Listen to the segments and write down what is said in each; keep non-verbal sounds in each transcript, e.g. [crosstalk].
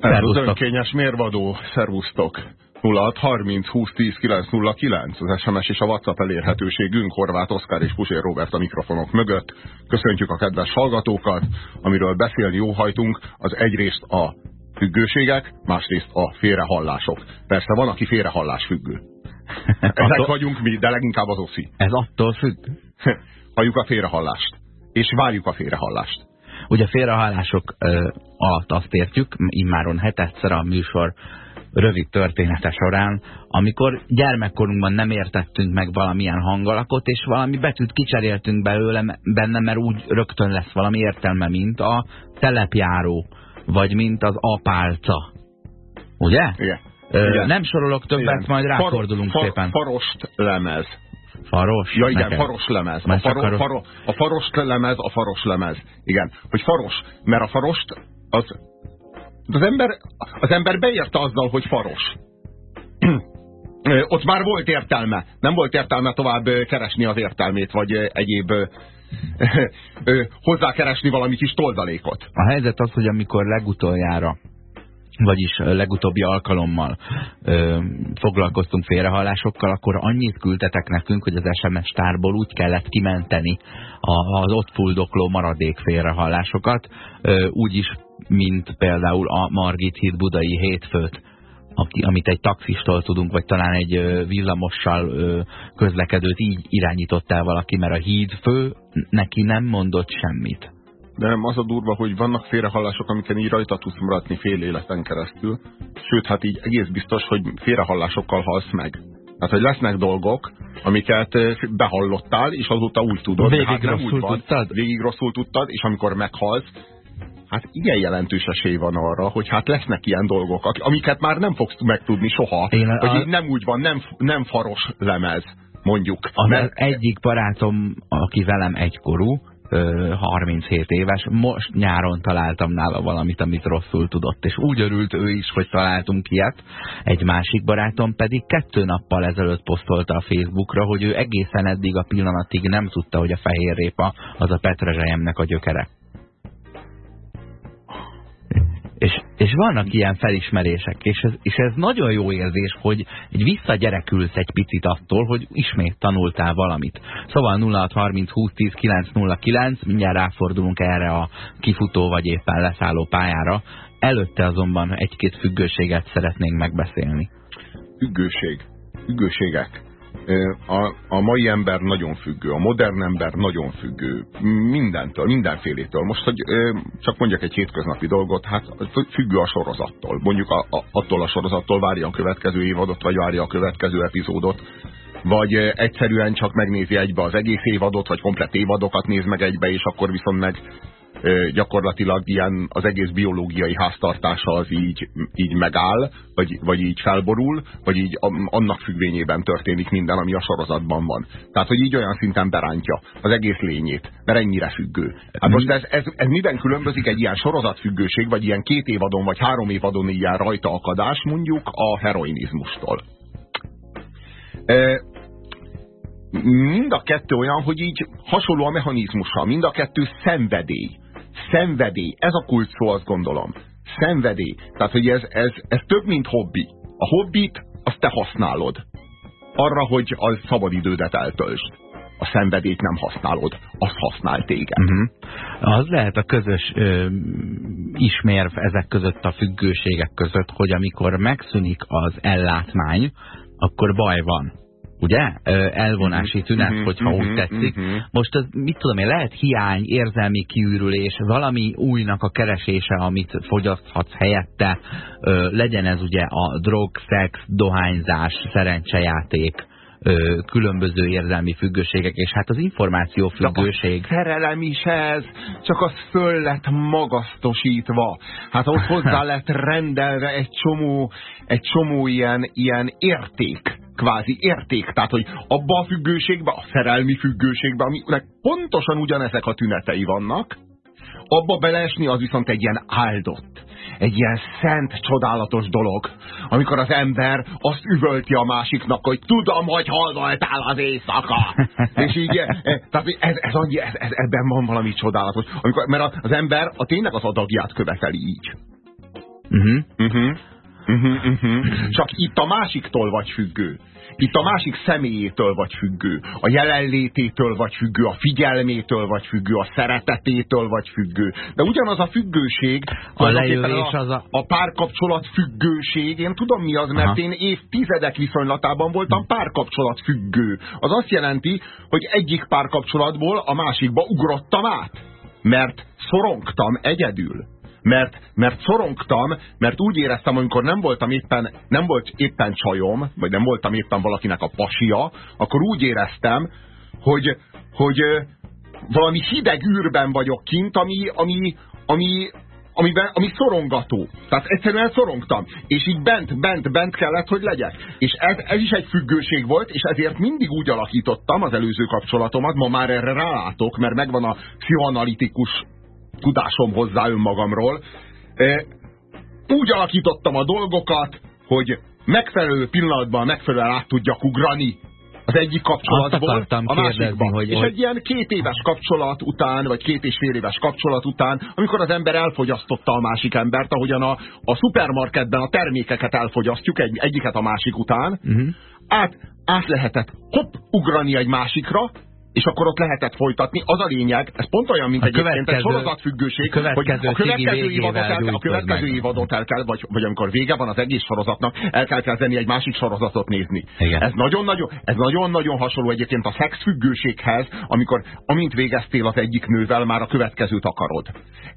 Ez az önkényes mérvadó. Szervusztok! 06 30 20 10 909 az SMS és a WhatsApp elérhetőségünk Horváth Oszkár és Pusér Robert a mikrofonok mögött. Köszöntjük a kedves hallgatókat, amiről beszélni jóhajtunk, az egyrészt a függőségek, másrészt a félrehallások. Persze van, aki félrehallás függő. [laughs] Ezek attól... vagyunk mi, de leginkább az oszi. Ez attól függ? [laughs] Halljuk a félrehallást. És várjuk a félrehallást. Ugye a félrehallások alatt azt értjük, immáron hetetszer a műsor rövid története során, amikor gyermekkorunkban nem értettünk meg valamilyen hangalakot, és valami betűt kicseréltünk belőle, benne, mert úgy rögtön lesz valami értelme, mint a telepjáró, vagy mint az apálca. Ugye? Igen. Ö, igen. Nem sorolok többet, igen. majd ráfordulunk far, szépen. Farost lemez. Faros? Ja, igen, neked? faros lemez. A, faro, faro, a faros lemez, a faros lemez. Igen, hogy faros, mert a farost az, az ember, az ember beérte azzal, hogy faros. [clears throat] Ott már volt értelme. Nem volt értelme tovább keresni az értelmét, vagy egyéb [laughs] hozzákeresni valami kis toldalékot. A helyzet az, hogy amikor legutoljára vagyis legutóbbi alkalommal ö, foglalkoztunk félrehallásokkal, akkor annyit küldtetek nekünk, hogy az SMS tárból úgy kellett kimenteni a, az ott fuldokló maradék félrehallásokat, ö, úgy is, mint például a Margit híd budai hétfőt, amit egy taxistól tudunk, vagy talán egy villamossal közlekedőt így irányított el valaki, mert a hídfő neki nem mondott semmit. De nem az a durva, hogy vannak félrehallások, amiken így rajta tudsz maradni fél életen keresztül. Sőt, hát így egész biztos, hogy félrehallásokkal halsz meg. Tehát, hogy lesznek dolgok, amiket behallottál, és azóta úgy tudod. Végig hát rosszul tudtad? Végig rosszul tudtad, és amikor meghalsz, hát igen jelentős esély van arra, hogy hát lesznek ilyen dolgok, amiket már nem fogsz megtudni soha. Én hogy a... nem úgy van, nem, nem faros lemez, mondjuk. Az mert... egyik barátom, aki velem egykorú, 37 éves, most nyáron találtam nála valamit, amit rosszul tudott, és úgy örült ő is, hogy találtunk ilyet. Egy másik barátom pedig kettő nappal ezelőtt posztolta a Facebookra, hogy ő egészen eddig a pillanatig nem tudta, hogy a fehér répa az a petrezselyemnek a gyökere. És, és vannak ilyen felismerések, és ez, és ez nagyon jó érzés, hogy egy visszagyerekülsz egy picit attól, hogy ismét tanultál valamit. Szóval 0630 20 10 909, mindjárt ráfordulunk erre a kifutó vagy éppen leszálló pályára. Előtte azonban egy-két függőséget szeretnénk megbeszélni. Függőség. Függőségek a, a mai ember nagyon függő, a modern ember nagyon függő, mindentől, mindenfélétől. Most, hogy csak mondjak egy hétköznapi dolgot, hát függő a sorozattól. Mondjuk a, a, attól a sorozattól várja a következő évadot, vagy várja a következő epizódot, vagy egyszerűen csak megnézi egybe az egész évadot, vagy komplet évadokat néz meg egybe, és akkor viszont meg gyakorlatilag ilyen az egész biológiai háztartása az így, így megáll, vagy, vagy így felborul, vagy így annak függvényében történik minden, ami a sorozatban van. Tehát, hogy így olyan szinten berántja az egész lényét, mert ennyire függő. Hát most ez, ez, ez miben különbözik egy ilyen sorozatfüggőség, vagy ilyen két évadon, vagy három évadon ilyen rajta akadás mondjuk a heroinizmustól? mind a kettő olyan, hogy így hasonló a mechanizmusa, mind a kettő szenvedély. Szenvedély, ez a kult szó, azt gondolom. Szenvedély. Tehát, hogy ez, ez, ez több, mint hobbi. A hobbit, azt te használod. Arra, hogy a szabadidődet eltöltsd. A szenvedélyt nem használod, azt használ téged. Uh mhm. -huh. Az lehet a közös ö, ismérv ezek között a függőségek között, hogy amikor megszűnik az ellátmány, akkor baj van ugye? Elvonási mhm. tünet, mhm. hogyha úgy mhm. tetszik. Most ez, mit tudom én, lehet hiány, érzelmi kiürülés, valami újnak a keresése, amit fogyaszthatsz helyette, legyen ez ugye a drog, szex, dohányzás, szerencsejáték, ö, különböző érzelmi függőségek, és hát az információ függőség. A szerelem is ez, csak az föl lett magasztosítva. Hát ott [laughs] hozzá lett rendelve egy csomó, egy csomó ilyen, ilyen érték kvázi érték. Tehát, hogy abba a függőségbe, a szerelmi függőségbe, aminek pontosan ugyanezek a tünetei vannak, abba beleesni az viszont egy ilyen áldott, egy ilyen szent, csodálatos dolog, amikor az ember azt üvölti a másiknak, hogy tudom, hogy hol voltál az éjszaka. [laughs] És így, e, tehát ez, ez, annyi, ez, ez, ebben van valami csodálatos. Amikor, mert az ember a tényleg az adagját követeli így. Uh -huh. Uh -huh. Uh -huh, uh -huh. Csak itt a másiktól vagy függő. Itt a másik személyétől vagy függő, a jelenlététől vagy függő, a figyelmétől vagy függő, a szeretetétől vagy függő. De ugyanaz a függőség, a lejövés a, az a... a párkapcsolat függőség, én tudom mi az, mert Aha. én évtizedek viszonylatában voltam párkapcsolat függő. Az azt jelenti, hogy egyik párkapcsolatból a másikba ugrottam át, mert szorongtam egyedül mert, mert szorongtam, mert úgy éreztem, amikor nem voltam éppen, nem volt éppen csajom, vagy nem voltam éppen valakinek a pasia, akkor úgy éreztem, hogy, hogy valami hideg űrben vagyok kint, ami, ami, ami, amiben, ami szorongató. Tehát egyszerűen szorongtam. És így bent, bent, bent kellett, hogy legyek. És ez, ez is egy függőség volt, és ezért mindig úgy alakítottam az előző kapcsolatomat, ma már erre rálátok, mert megvan a pszichoanalitikus tudásom hozzá önmagamról. Úgy alakítottam a dolgokat, hogy megfelelő pillanatban megfelelően át tudjak ugrani az egyik kapcsolatból a másikba. Hogy, és hogy... egy ilyen két éves kapcsolat után, vagy két és fél éves kapcsolat után, amikor az ember elfogyasztotta a másik embert, ahogyan a, a szupermarketben a termékeket elfogyasztjuk egy, egyiket a másik után, uh mhm. -huh. át, át lehetett hopp ugrani egy másikra, és akkor ott lehetett folytatni. Az a lényeg, ez pont olyan, mint a egyébként egy sorozatfüggőség, hogy a következő évadot el, kell, a következő évadot el kell, vagy, vagy amikor vége van az egész sorozatnak, el kell kezdeni egy másik sorozatot nézni. Igen. Ez nagyon-nagyon ez nagyon-nagyon hasonló egyébként a szexfüggőséghez, amikor amint végeztél az egyik nővel, már a következőt akarod.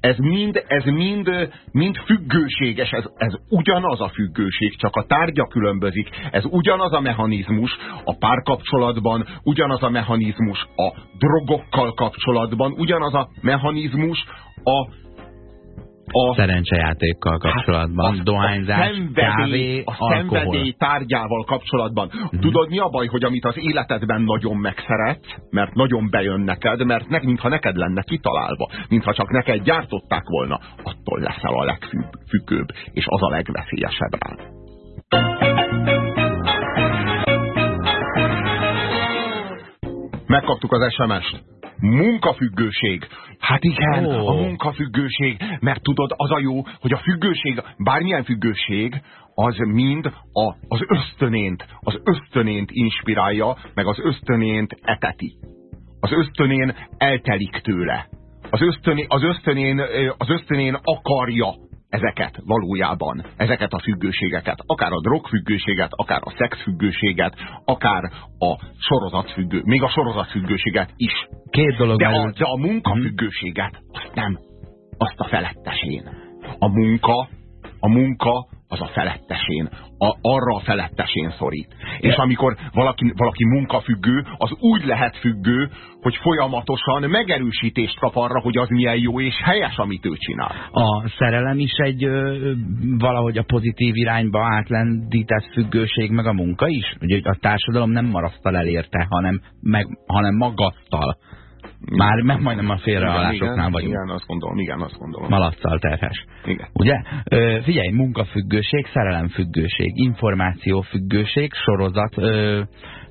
Ez mind, ez mind, mind függőséges, ez, ez ugyanaz a függőség, csak a tárgya különbözik. Ez ugyanaz a mechanizmus a párkapcsolatban, ugyanaz a mechanizmus a drogokkal kapcsolatban, ugyanaz a mechanizmus a a szerencsejátékkal kapcsolatban, hát, dohányzás, a kávé, a alkohol. szenvedély tárgyával kapcsolatban. Mhm. -huh. Tudod mi a baj, hogy amit az életedben nagyon megszeretsz, mert nagyon bejön neked, mert ne, mintha neked lenne kitalálva, mintha csak neked gyártották volna, attól leszel a legfüggőbb, és az a legveszélyesebb rád. Megkaptuk az SMS-t. Munkafüggőség. Hát igen, oh. a munkafüggőség. Mert tudod, az a jó, hogy a függőség, bármilyen függőség, az mind a, az ösztönént, az ösztönént inspirálja, meg az ösztönént eteti. Az ösztönén eltelik tőle. Az ösztönén, az ösztönén, az ösztönén akarja ezeket valójában, ezeket a függőségeket, akár a drogfüggőséget, akár a szexfüggőséget, akár a sorozatfüggő, még a sorozatfüggőséget is. Két dolog de a, de a munkafüggőséget, azt nem, azt a felettesén. A munka, a munka az a felettesén, a, arra a felettesén szorít. De. És amikor valaki, valaki munkafüggő, az úgy lehet függő, hogy folyamatosan megerősítést kap arra, hogy az milyen jó és helyes, amit ő csinál. A szerelem is egy ö, valahogy a pozitív irányba átlendített függőség, meg a munka is? Ugye a társadalom nem marasztal elérte, hanem, meg, hanem magattal. Már meg majdnem a félreállásoknál vagyunk. Igen, azt gondolom, igen, azt gondolom. Malaccal terhes. Igen. Ugye? Ö, figyelj, munkafüggőség, szerelemfüggőség, információfüggőség, sorozat ö,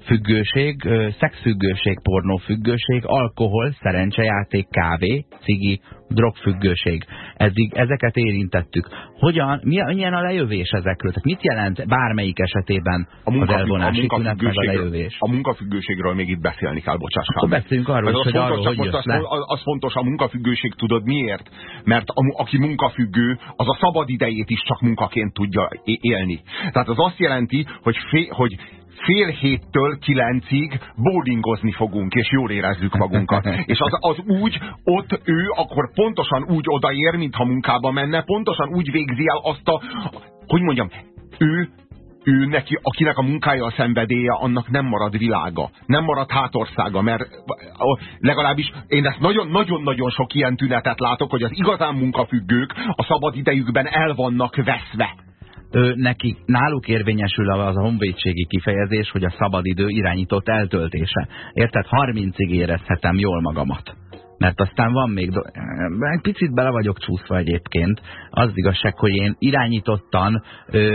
függőség, szexfüggőség, pornófüggőség, alkohol, szerencsejáték, kávé, cigi, drogfüggőség. Eddig ezeket érintettük. Hogyan, milyen a lejövés ezekről? Tehát mit jelent bármelyik esetében a munka, az elvonási a tünet meg a lejövés? A munkafüggőségről még itt beszélni kell, bocsássál. Akkor beszéljünk arról, hogy fontos, arról, hogy az, az, az fontos, a munkafüggőség tudod miért? Mert a, aki munkafüggő, az a szabad idejét is csak munkaként tudja élni. Tehát az azt jelenti, hogy, fé, hogy fél héttől kilencig bowlingozni fogunk, és jól érezzük magunkat. [laughs] és az, az úgy, ott ő akkor pontosan úgy odaér, mintha munkába menne, pontosan úgy végzi el azt a, hogy mondjam, ő ő neki, akinek a munkája a szenvedélye, annak nem marad világa, nem marad hátországa, mert legalábbis én ezt nagyon-nagyon sok ilyen tünetet látok, hogy az igazán munkafüggők a szabad idejükben el vannak veszve neki, náluk érvényesül az a honvédségi kifejezés, hogy a szabadidő irányított eltöltése. Érted? 30-ig érezhetem jól magamat mert aztán van még, egy picit bele vagyok csúszva egyébként, az igazság, hogy én irányítottan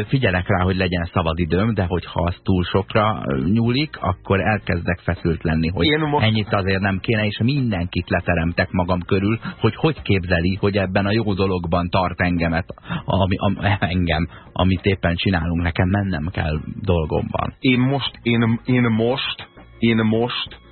figyelek rá, hogy legyen szabadidőm, de hogyha az túl sokra nyúlik, akkor elkezdek feszült lenni, hogy most... ennyit azért nem kéne, és mindenkit leteremtek magam körül, hogy hogy képzeli, hogy ebben a jó dologban tart engemet, ami, am, engem, amit éppen csinálunk, nekem mennem kell dolgomban. Én most, én, én most, én most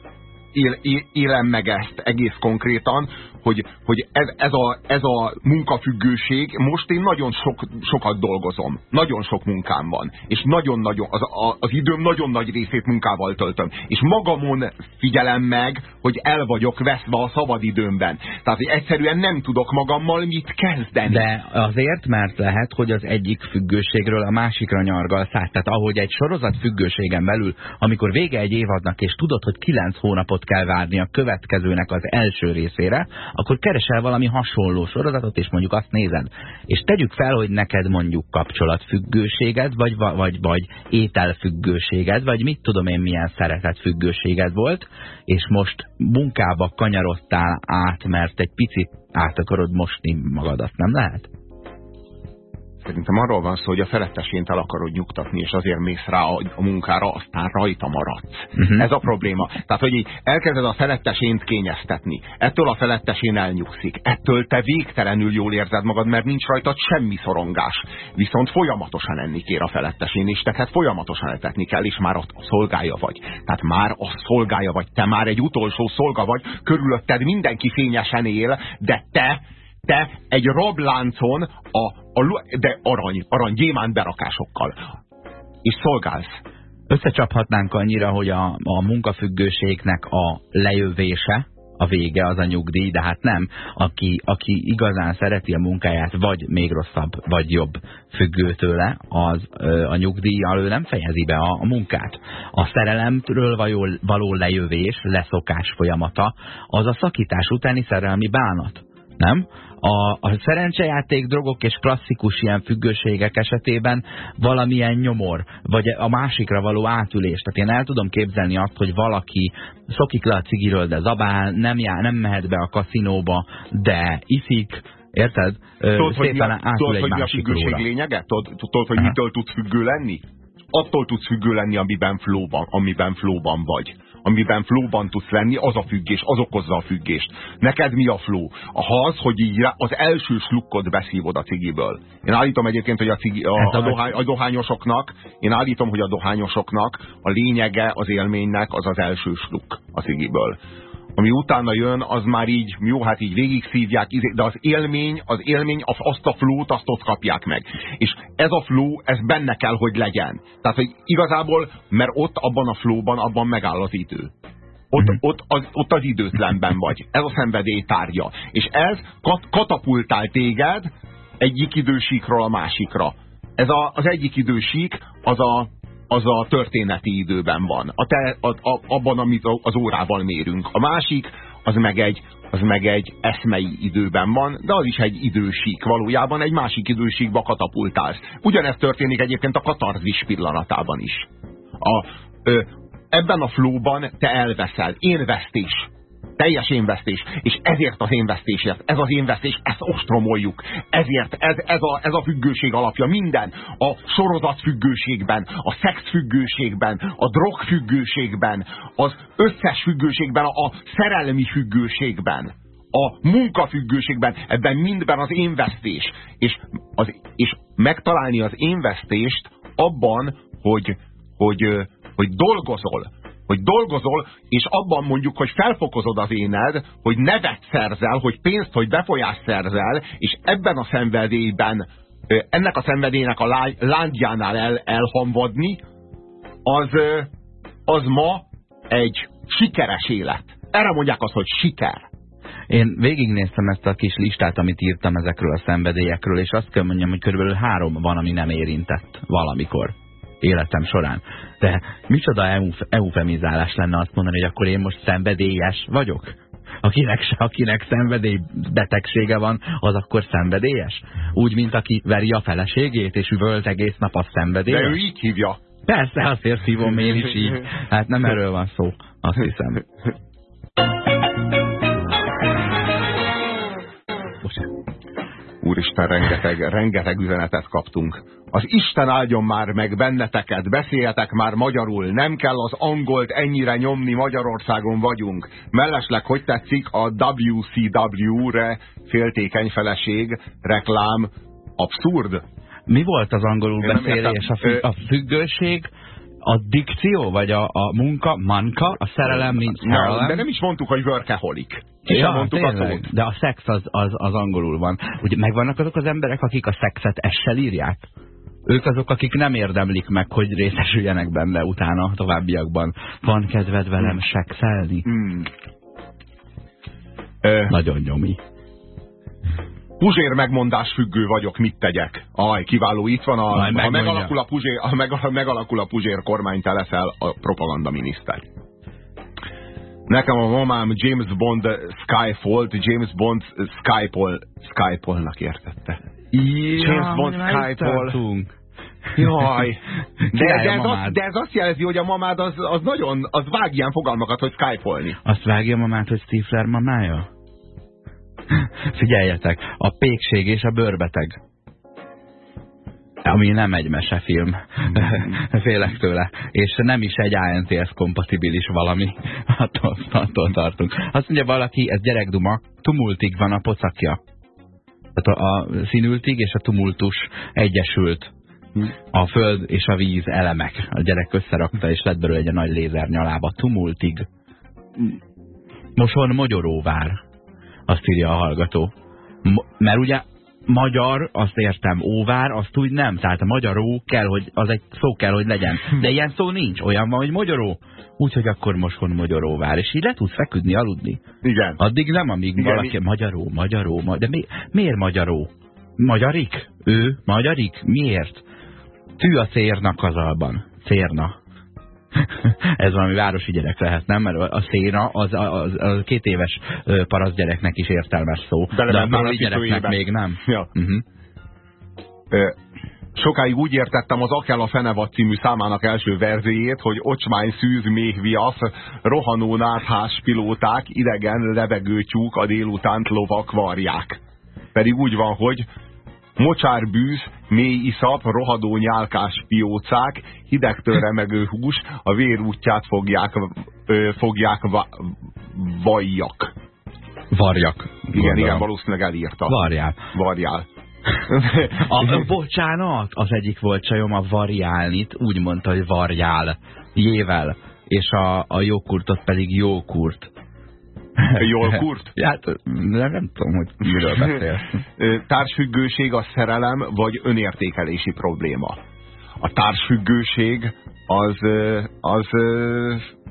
él, él, élem meg ezt egész konkrétan, hogy, hogy ez, ez, a, ez a munkafüggőség, most én nagyon sok, sokat dolgozom, nagyon sok munkám van, és nagyon-nagyon, az, az időm nagyon nagy részét munkával töltöm, és magamon figyelem meg, hogy el vagyok veszve a szabadidőmben. Tehát, hogy egyszerűen nem tudok magammal mit kezdeni. De azért, mert lehet, hogy az egyik függőségről a másikra nyargal szállt. Tehát ahogy egy sorozat függőségen belül, amikor vége egy évadnak, és tudod, hogy kilenc hónapot kell várni a következőnek az első részére, akkor keresel valami hasonló sorozatot, és mondjuk azt nézed. És tegyük fel, hogy neked mondjuk kapcsolatfüggőséged, vagy, vagy, vagy ételfüggőséged, vagy mit tudom én milyen szeretetfüggőséged volt, és most munkába kanyarodtál át, mert egy picit át akarod mosni magadat, nem lehet? Szerintem arról van szó, hogy a felettesént el akarod nyugtatni, és azért mész rá a, a munkára, aztán rajta maradsz. Uh mhm. -huh. Ez a probléma. Tehát, hogy így elkezded a felettesént kényeztetni. Ettől a felettesén elnyugszik. Ettől te végtelenül jól érzed magad, mert nincs rajtad semmi szorongás. Viszont folyamatosan enni kér a felettesén, és tehát folyamatosan etetni kell, és már a szolgája vagy. Tehát már a szolgája vagy. Te már egy utolsó szolga vagy, körülötted mindenki fényesen él, de te te egy rabláncon, a, a, de arany, arany, gyémánt berakásokkal. És szolgálsz. Összecsaphatnánk annyira, hogy a, a munkafüggőségnek a lejövése, a vége, az a nyugdíj, de hát nem. Aki, aki igazán szereti a munkáját, vagy még rosszabb, vagy jobb függő tőle, az ö, a nyugdíjjal ő nem fejezi be a, a munkát. A szerelemtől való, való lejövés, leszokás folyamata, az a szakítás utáni szerelmi bánat. Nem? A, a szerencsejáték, drogok és klasszikus ilyen függőségek esetében valamilyen nyomor, vagy a másikra való átülés. Tehát én el tudom képzelni azt, hogy valaki szokik le a cigiről, de zabál, nem, jár, nem mehet be a kaszinóba, de iszik, Érted? Tudod, Szépen hogy mi a, tudod, hogy mi a függőség róla. lényege? Tudod, tudod hogy Aha. mitől tudsz függő lenni? Attól tudsz függő lenni, amiben flóban, amiben flóban vagy amiben flóban tudsz lenni, az a függés, az okozza a függést. Neked mi a fló? A az, hogy így az első slukkot beszívod a cigiből. Én állítom egyébként, hogy a, cigi, a, a, dohány, a dohányosoknak, én állítom, hogy a dohányosoknak a lényege az élménynek az az első sluk a cigiből ami utána jön, az már így, jó, hát így végig szívják, de az élmény, az élmény, azt a flót, azt ott kapják meg. És ez a fló, ez benne kell, hogy legyen. Tehát, hogy igazából, mert ott abban a flóban, abban megáll az idő. Ott, mm. ott, az, ott az időtlenben vagy. Ez a szenvedély tárgya. És ez kat katapultál téged egyik idősíkról a másikra. Ez a, az egyik idősík az a, az a történeti időben van. A te, a, a, abban, amit az órával mérünk. A másik, az meg egy, az meg egy eszmei időben van, de az is egy idősík. Valójában egy másik idősíkba katapultálsz. Ugyanezt történik egyébként a katarzis pillanatában is. A, ö, ebben a flóban te elveszel. Én vesztés teljes énvesztés, és ezért az énvesztésért, ez az énvesztés, ezt ostromoljuk. Ezért ez, ez, a, ez a függőség alapja minden. A sorozat függőségben, a szex függőségben, a drog függőségben, az összes függőségben, a szerelmi függőségben a munkafüggőségben, ebben mindben az énvesztés. És, az, és megtalálni az énvesztést abban, hogy, hogy, hogy dolgozol, hogy dolgozol, és abban mondjuk, hogy felfokozod az éned, hogy nevet szerzel, hogy pénzt, hogy befolyást szerzel, és ebben a szenvedélyben, ennek a szenvedélynek a lángjánál el, elhamvadni, az, az ma egy sikeres élet. Erre mondják azt, hogy siker. Én végignéztem ezt a kis listát, amit írtam ezekről a szenvedélyekről, és azt kell mondjam, hogy körülbelül három van, ami nem érintett valamikor életem során. De micsoda eufemizálás lenne azt mondani, hogy akkor én most szenvedélyes vagyok? Akinek, akinek szenvedély betegsége van, az akkor szenvedélyes? Úgy, mint aki veri a feleségét, és üvölt egész nap a szenvedélyes? De ő így hívja. Persze, azért hívom én is így. Hát nem erről van szó, azt hiszem. [laughs] Úristen, rengeteg, rengeteg üzenetet kaptunk. Az Isten áldjon már meg benneteket, beszéljetek már magyarul, nem kell az angolt ennyire nyomni, Magyarországon vagyunk. Mellesleg, hogy tetszik a WCW-re féltékeny feleség, reklám, abszurd? Mi volt az angolul beszélés? A, függ, a függőség, a dikció, vagy a, a munka, manka, a szerelem, mint szerelem. De nem is mondtuk, hogy workaholic. Ki ja, mondtuk a szót. De a szex az, az, az angolul van. Ugye megvannak azok az emberek, akik a szexet essel írják? Ők azok, akik nem érdemlik meg, hogy részesüljenek benne utána a továbbiakban. Van kedved velem mm. sexelni? Mm. Nagyon nyomi. Puzsér megmondás függő vagyok, mit tegyek? Aj, kiváló, itt van, a, ha, megalakul a Puzsér, ha megalakul a Puzsér kormány, te leszel a propaganda miniszter. Nekem a mamám James Bond Skyfall, James Bond Skypol, Skypolnak értette. Ja, James Bond Skypol. Jaj, [laughs] de, de, ez azt, de ez azt jelzi, hogy a mamád az, az nagyon, az vág ilyen fogalmakat, hogy skype-olni. Azt vágja a mamád, hogy Stifler mamája? [laughs] Figyeljetek, a pékség és a bőrbeteg. Ami nem egy mesefilm. Mm. [laughs] Félek tőle. És nem is egy ANTS kompatibilis valami. [laughs] Attól, attól tartunk. Azt mondja valaki, ez gyerekduma, tumultig van a pocakja. Tehát a, színültig és a tumultus egyesült a föld és a víz elemek. A gyerek összerakta, és lett belőle egy nagy lézer nyalába. Tumultig. Moson mogyoróvár azt írja a hallgató. M mert ugye magyar, azt értem, óvár, azt úgy nem. Tehát a magyaró kell, hogy az egy szó kell, hogy legyen. De ilyen szó nincs. Olyan van, hogy magyaró. Úgyhogy akkor most von magyaróvár. És így le tudsz feküdni, aludni. Igen. Addig nem, amíg Igen, valaki mi... magyaró, magyaró, ma... de mi... miért magyaró? Magyarik? Ő? Magyarik? Miért? Tű a cérna kazalban. Cérna. [laughs] ez valami városi gyerek lehet, nem? Mert a széna az az, a két éves parasz gyereknek is értelmes szó. De, de a városi gyereknek még nem. Ja. Uh mhm. -huh. Ö, sokáig úgy értettem az Akel a Fenevad című számának első verzéjét, hogy ocsmány szűz méhviasz, rohanó náthás pilóták, idegen levegőtyúk a délutánt lovak varják. Pedig úgy van, hogy mocsárbűz, mély iszap, rohadó nyálkás piócák, hidegtől remegő hús, a vér útját fogják, ö, fogják va, vajjak. Varjak. Igen, igen, valószínűleg elírta. Varjál. Varjál. a, [laughs] bocsánat, az egyik volt csajom a variálnit, úgy mondta, hogy varjál, jével, és a, a jókurtot pedig jókurt. [laughs] Jól kurt? Hát nem, nem tudom, hogy miről beszél. [laughs] Társfüggőség a szerelem, vagy önértékelési probléma. A társfüggőség az, az,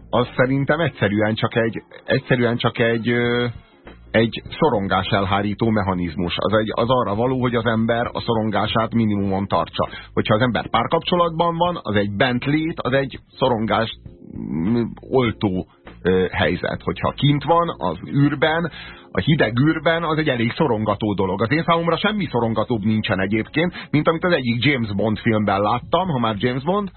az szerintem egyszerűen csak egy, egyszerűen csak egy, egy szorongás elhárító mechanizmus. Az, egy, az arra való, hogy az ember a szorongását minimumon tartsa. Hogyha az ember párkapcsolatban van, az egy bent lét, az egy szorongás oltó helyzet. Hogyha kint van az űrben, a hideg űrben, az egy elég szorongató dolog. Az én számomra semmi szorongatóbb nincsen egyébként, mint amit az egyik James Bond filmben láttam, ha már James Bond,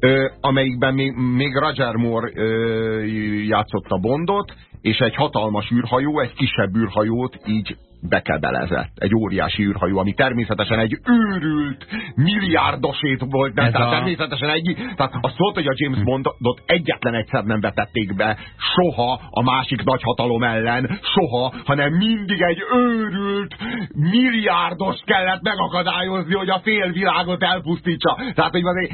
ö, amelyikben még, még Roger Moore ö, játszotta Bondot, és egy hatalmas űrhajó, egy kisebb űrhajót így bekebelezett. Egy óriási űrhajó, ami természetesen egy őrült, milliárdosét volt, nem? Tehát a... természetesen egy, tehát azt mondta, hogy a James. Bondot egyetlen egyszer nem vetették be soha a másik nagyhatalom ellen, soha, hanem mindig egy őrült, milliárdos kellett megakadályozni, hogy a fél világot elpusztítsa. Tehát, hogy az,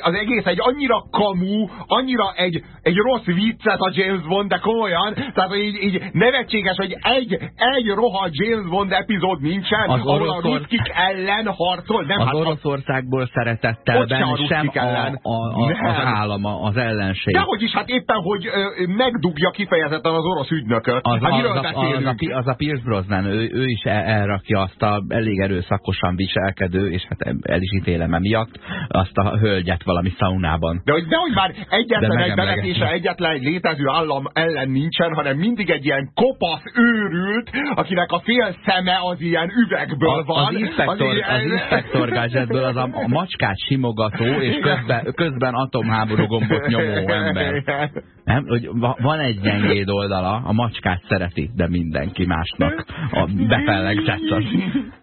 az egész egy annyira kamú, annyira egy, egy rossz viccet a James Bond, de komolyan, tehát, hogy így, így nevetséges, hogy egy, egy rohadt soha James Bond epizód nincsen, az ahol oroszor... a ruszkik ellen harcol. Nem, az hát Oroszországból szeretettel benne, sem a, ellen. A, a, az állama, az ellenség. Dehogy is, hát éppen, hogy ö, megdugja kifejezetten az orosz ügynököt. Az, hát az, az, az, a, az a Pierce Brosnan, ő, ő is elrakja azt a elég erőszakosan viselkedő, és hát el is ítélem emiatt, azt a hölgyet valami szaunában. De hogy, de hogy már egyetlen egy bevetése, egyetlen egy létező állam ellen nincsen, hanem mindig egy ilyen kopasz őrült, akinek akinek a fél szeme az ilyen üvegből a, van. Az inspektor, az, ilyen... az inspektor gadgetből az a, a [laughs] macskát simogató, és közben, közben atomháború gombot nyomó ember. Nem? Hogy van egy gyengéd oldala, a macskát szereti, de mindenki másnak a befellegzett az.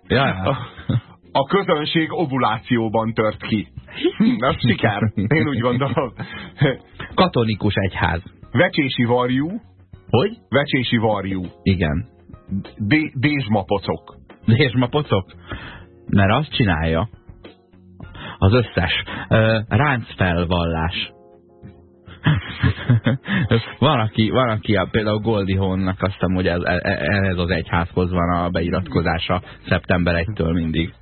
Ja, a közönség ovulációban tört ki. Ez siker, én úgy gondolom. Katolikus egyház. Vecsési varjú. Hogy? Vecsési varjú. Igen. Dézsmapocok. Dézsmapocok? Mert azt csinálja. Az összes. Ráncfelvallás. [laughs] van, aki, van, aki a, például Goldie Hawn-nak azt hiszem, hogy ez, ez e, az egyházhoz van a beiratkozása szeptember 1-től mindig.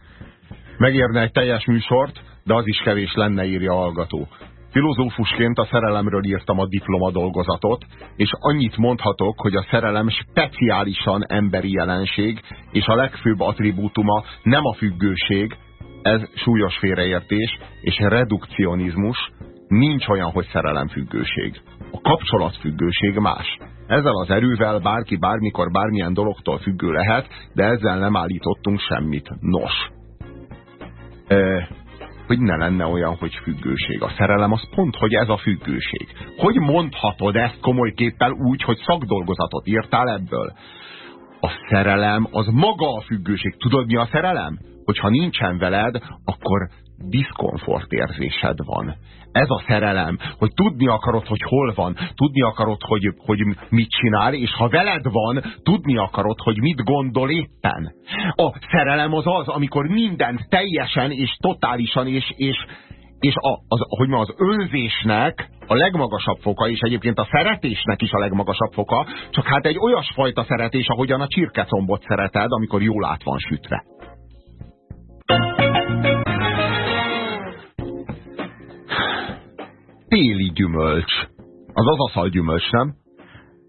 Megérne egy teljes műsort, de az is kevés lenne, írja a hallgató. Filozófusként a szerelemről írtam a diplomadolgozatot, és annyit mondhatok, hogy a szerelem speciálisan emberi jelenség, és a legfőbb attribútuma nem a függőség, ez súlyos félreértés, és redukcionizmus, nincs olyan, hogy szerelemfüggőség. A kapcsolatfüggőség más. Ezzel az erővel bárki bármikor bármilyen dologtól függő lehet, de ezzel nem állítottunk semmit. Nos, hogy ne lenne olyan, hogy függőség. A szerelem az pont, hogy ez a függőség. Hogy mondhatod ezt komolyképpen úgy, hogy szakdolgozatot írtál ebből? A szerelem az maga a függőség. Tudod mi a szerelem? Hogyha nincsen veled, akkor diszkomfort érzésed van ez a szerelem, hogy tudni akarod, hogy hol van, tudni akarod, hogy, hogy mit csinál, és ha veled van, tudni akarod, hogy mit gondol éppen. A szerelem az az, amikor mindent teljesen és totálisan és, és, és a, az, hogy ma az önzésnek a legmagasabb foka, és egyébként a szeretésnek is a legmagasabb foka, csak hát egy olyasfajta szeretés, ahogyan a csirkecombot szereted, amikor jól át van sütve. Téli gyümölcs. Az az aszal gyümölcs, nem?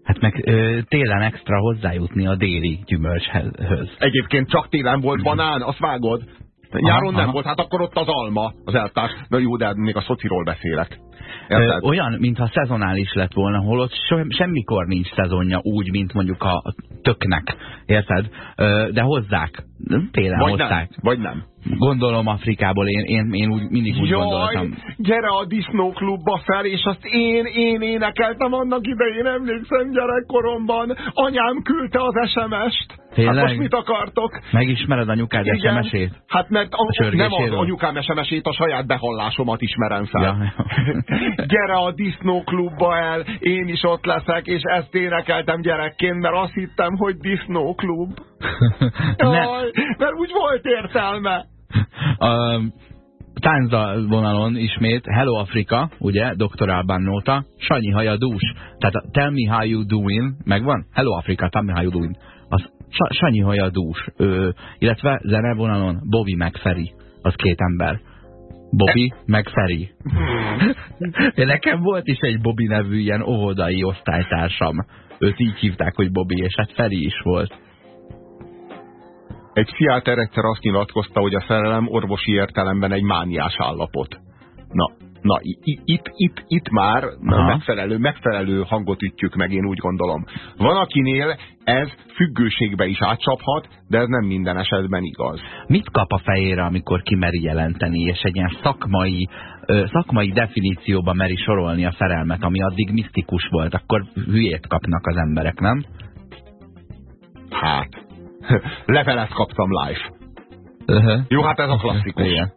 Hát meg ö, télen extra hozzájutni a déli gyümölcshöz. Egyébként csak télen volt banán, azt vágod? Nyáron aha, nem aha. volt, hát akkor ott az alma, az eltárs. Na jó, de még a szociról beszélek. Ö, olyan, mintha szezonális lett volna, holott semmikor nincs szezonja úgy, mint mondjuk a töknek, érted? Ö, de hozzák, télen vagy hozták. Nem, vagy nem. Gondolom Afrikából, én, én, én úgy, mindig úgy Jaj, gondoltam. gyere a disznóklubba fel, és azt én, én énekeltem annak idején, emlékszem gyerekkoromban. Anyám küldte az SMS-t. Tényleg? Hát most mit akartok? Megismered anyukád SMS-ét? Hát mert a, nem az anyukám SMS-ét, a saját behallásomat ismerem fel. Ja, [laughs] Gyere a disznóklubba el, én is ott leszek, és ezt énekeltem gyerekként, mert azt hittem, hogy disznóklub. Jaj, mert úgy volt értelme. A tánza vonalon ismét Hello Afrika, ugye, Dr. Alban Nota, Sanyi haja dús. Tehát a Tell me how you doing, megvan? Hello Afrika, tell me how you doing. Az Sanyi haja dús. Ö, illetve zenevonalon Bobby McFerry. Az két ember. Bobby meg Feri. Nekem volt is egy Bobby nevű ilyen óvodai osztálytársam. Őt így hívták, hogy Bobby, és hát Feri is volt. Egy fiáter egyszer azt nyilatkozta, hogy a szerelem orvosi értelemben egy mániás állapot. Na, na itt, itt, itt már megfelelő, megfelelő hangot ütjük meg, én úgy gondolom. Van, akinél ez függőségbe is átcsaphat, de ez nem minden esetben igaz. Mit kap a fejére, amikor kimeri jelenteni, és egy ilyen szakmai, szakmai definícióba meri sorolni a szerelmet, ami addig misztikus volt, akkor hülyét kapnak az emberek, nem? Hát, [laughs] levelet kaptam live. Uh -huh. Jó, hát ez a klasszikus. Igen.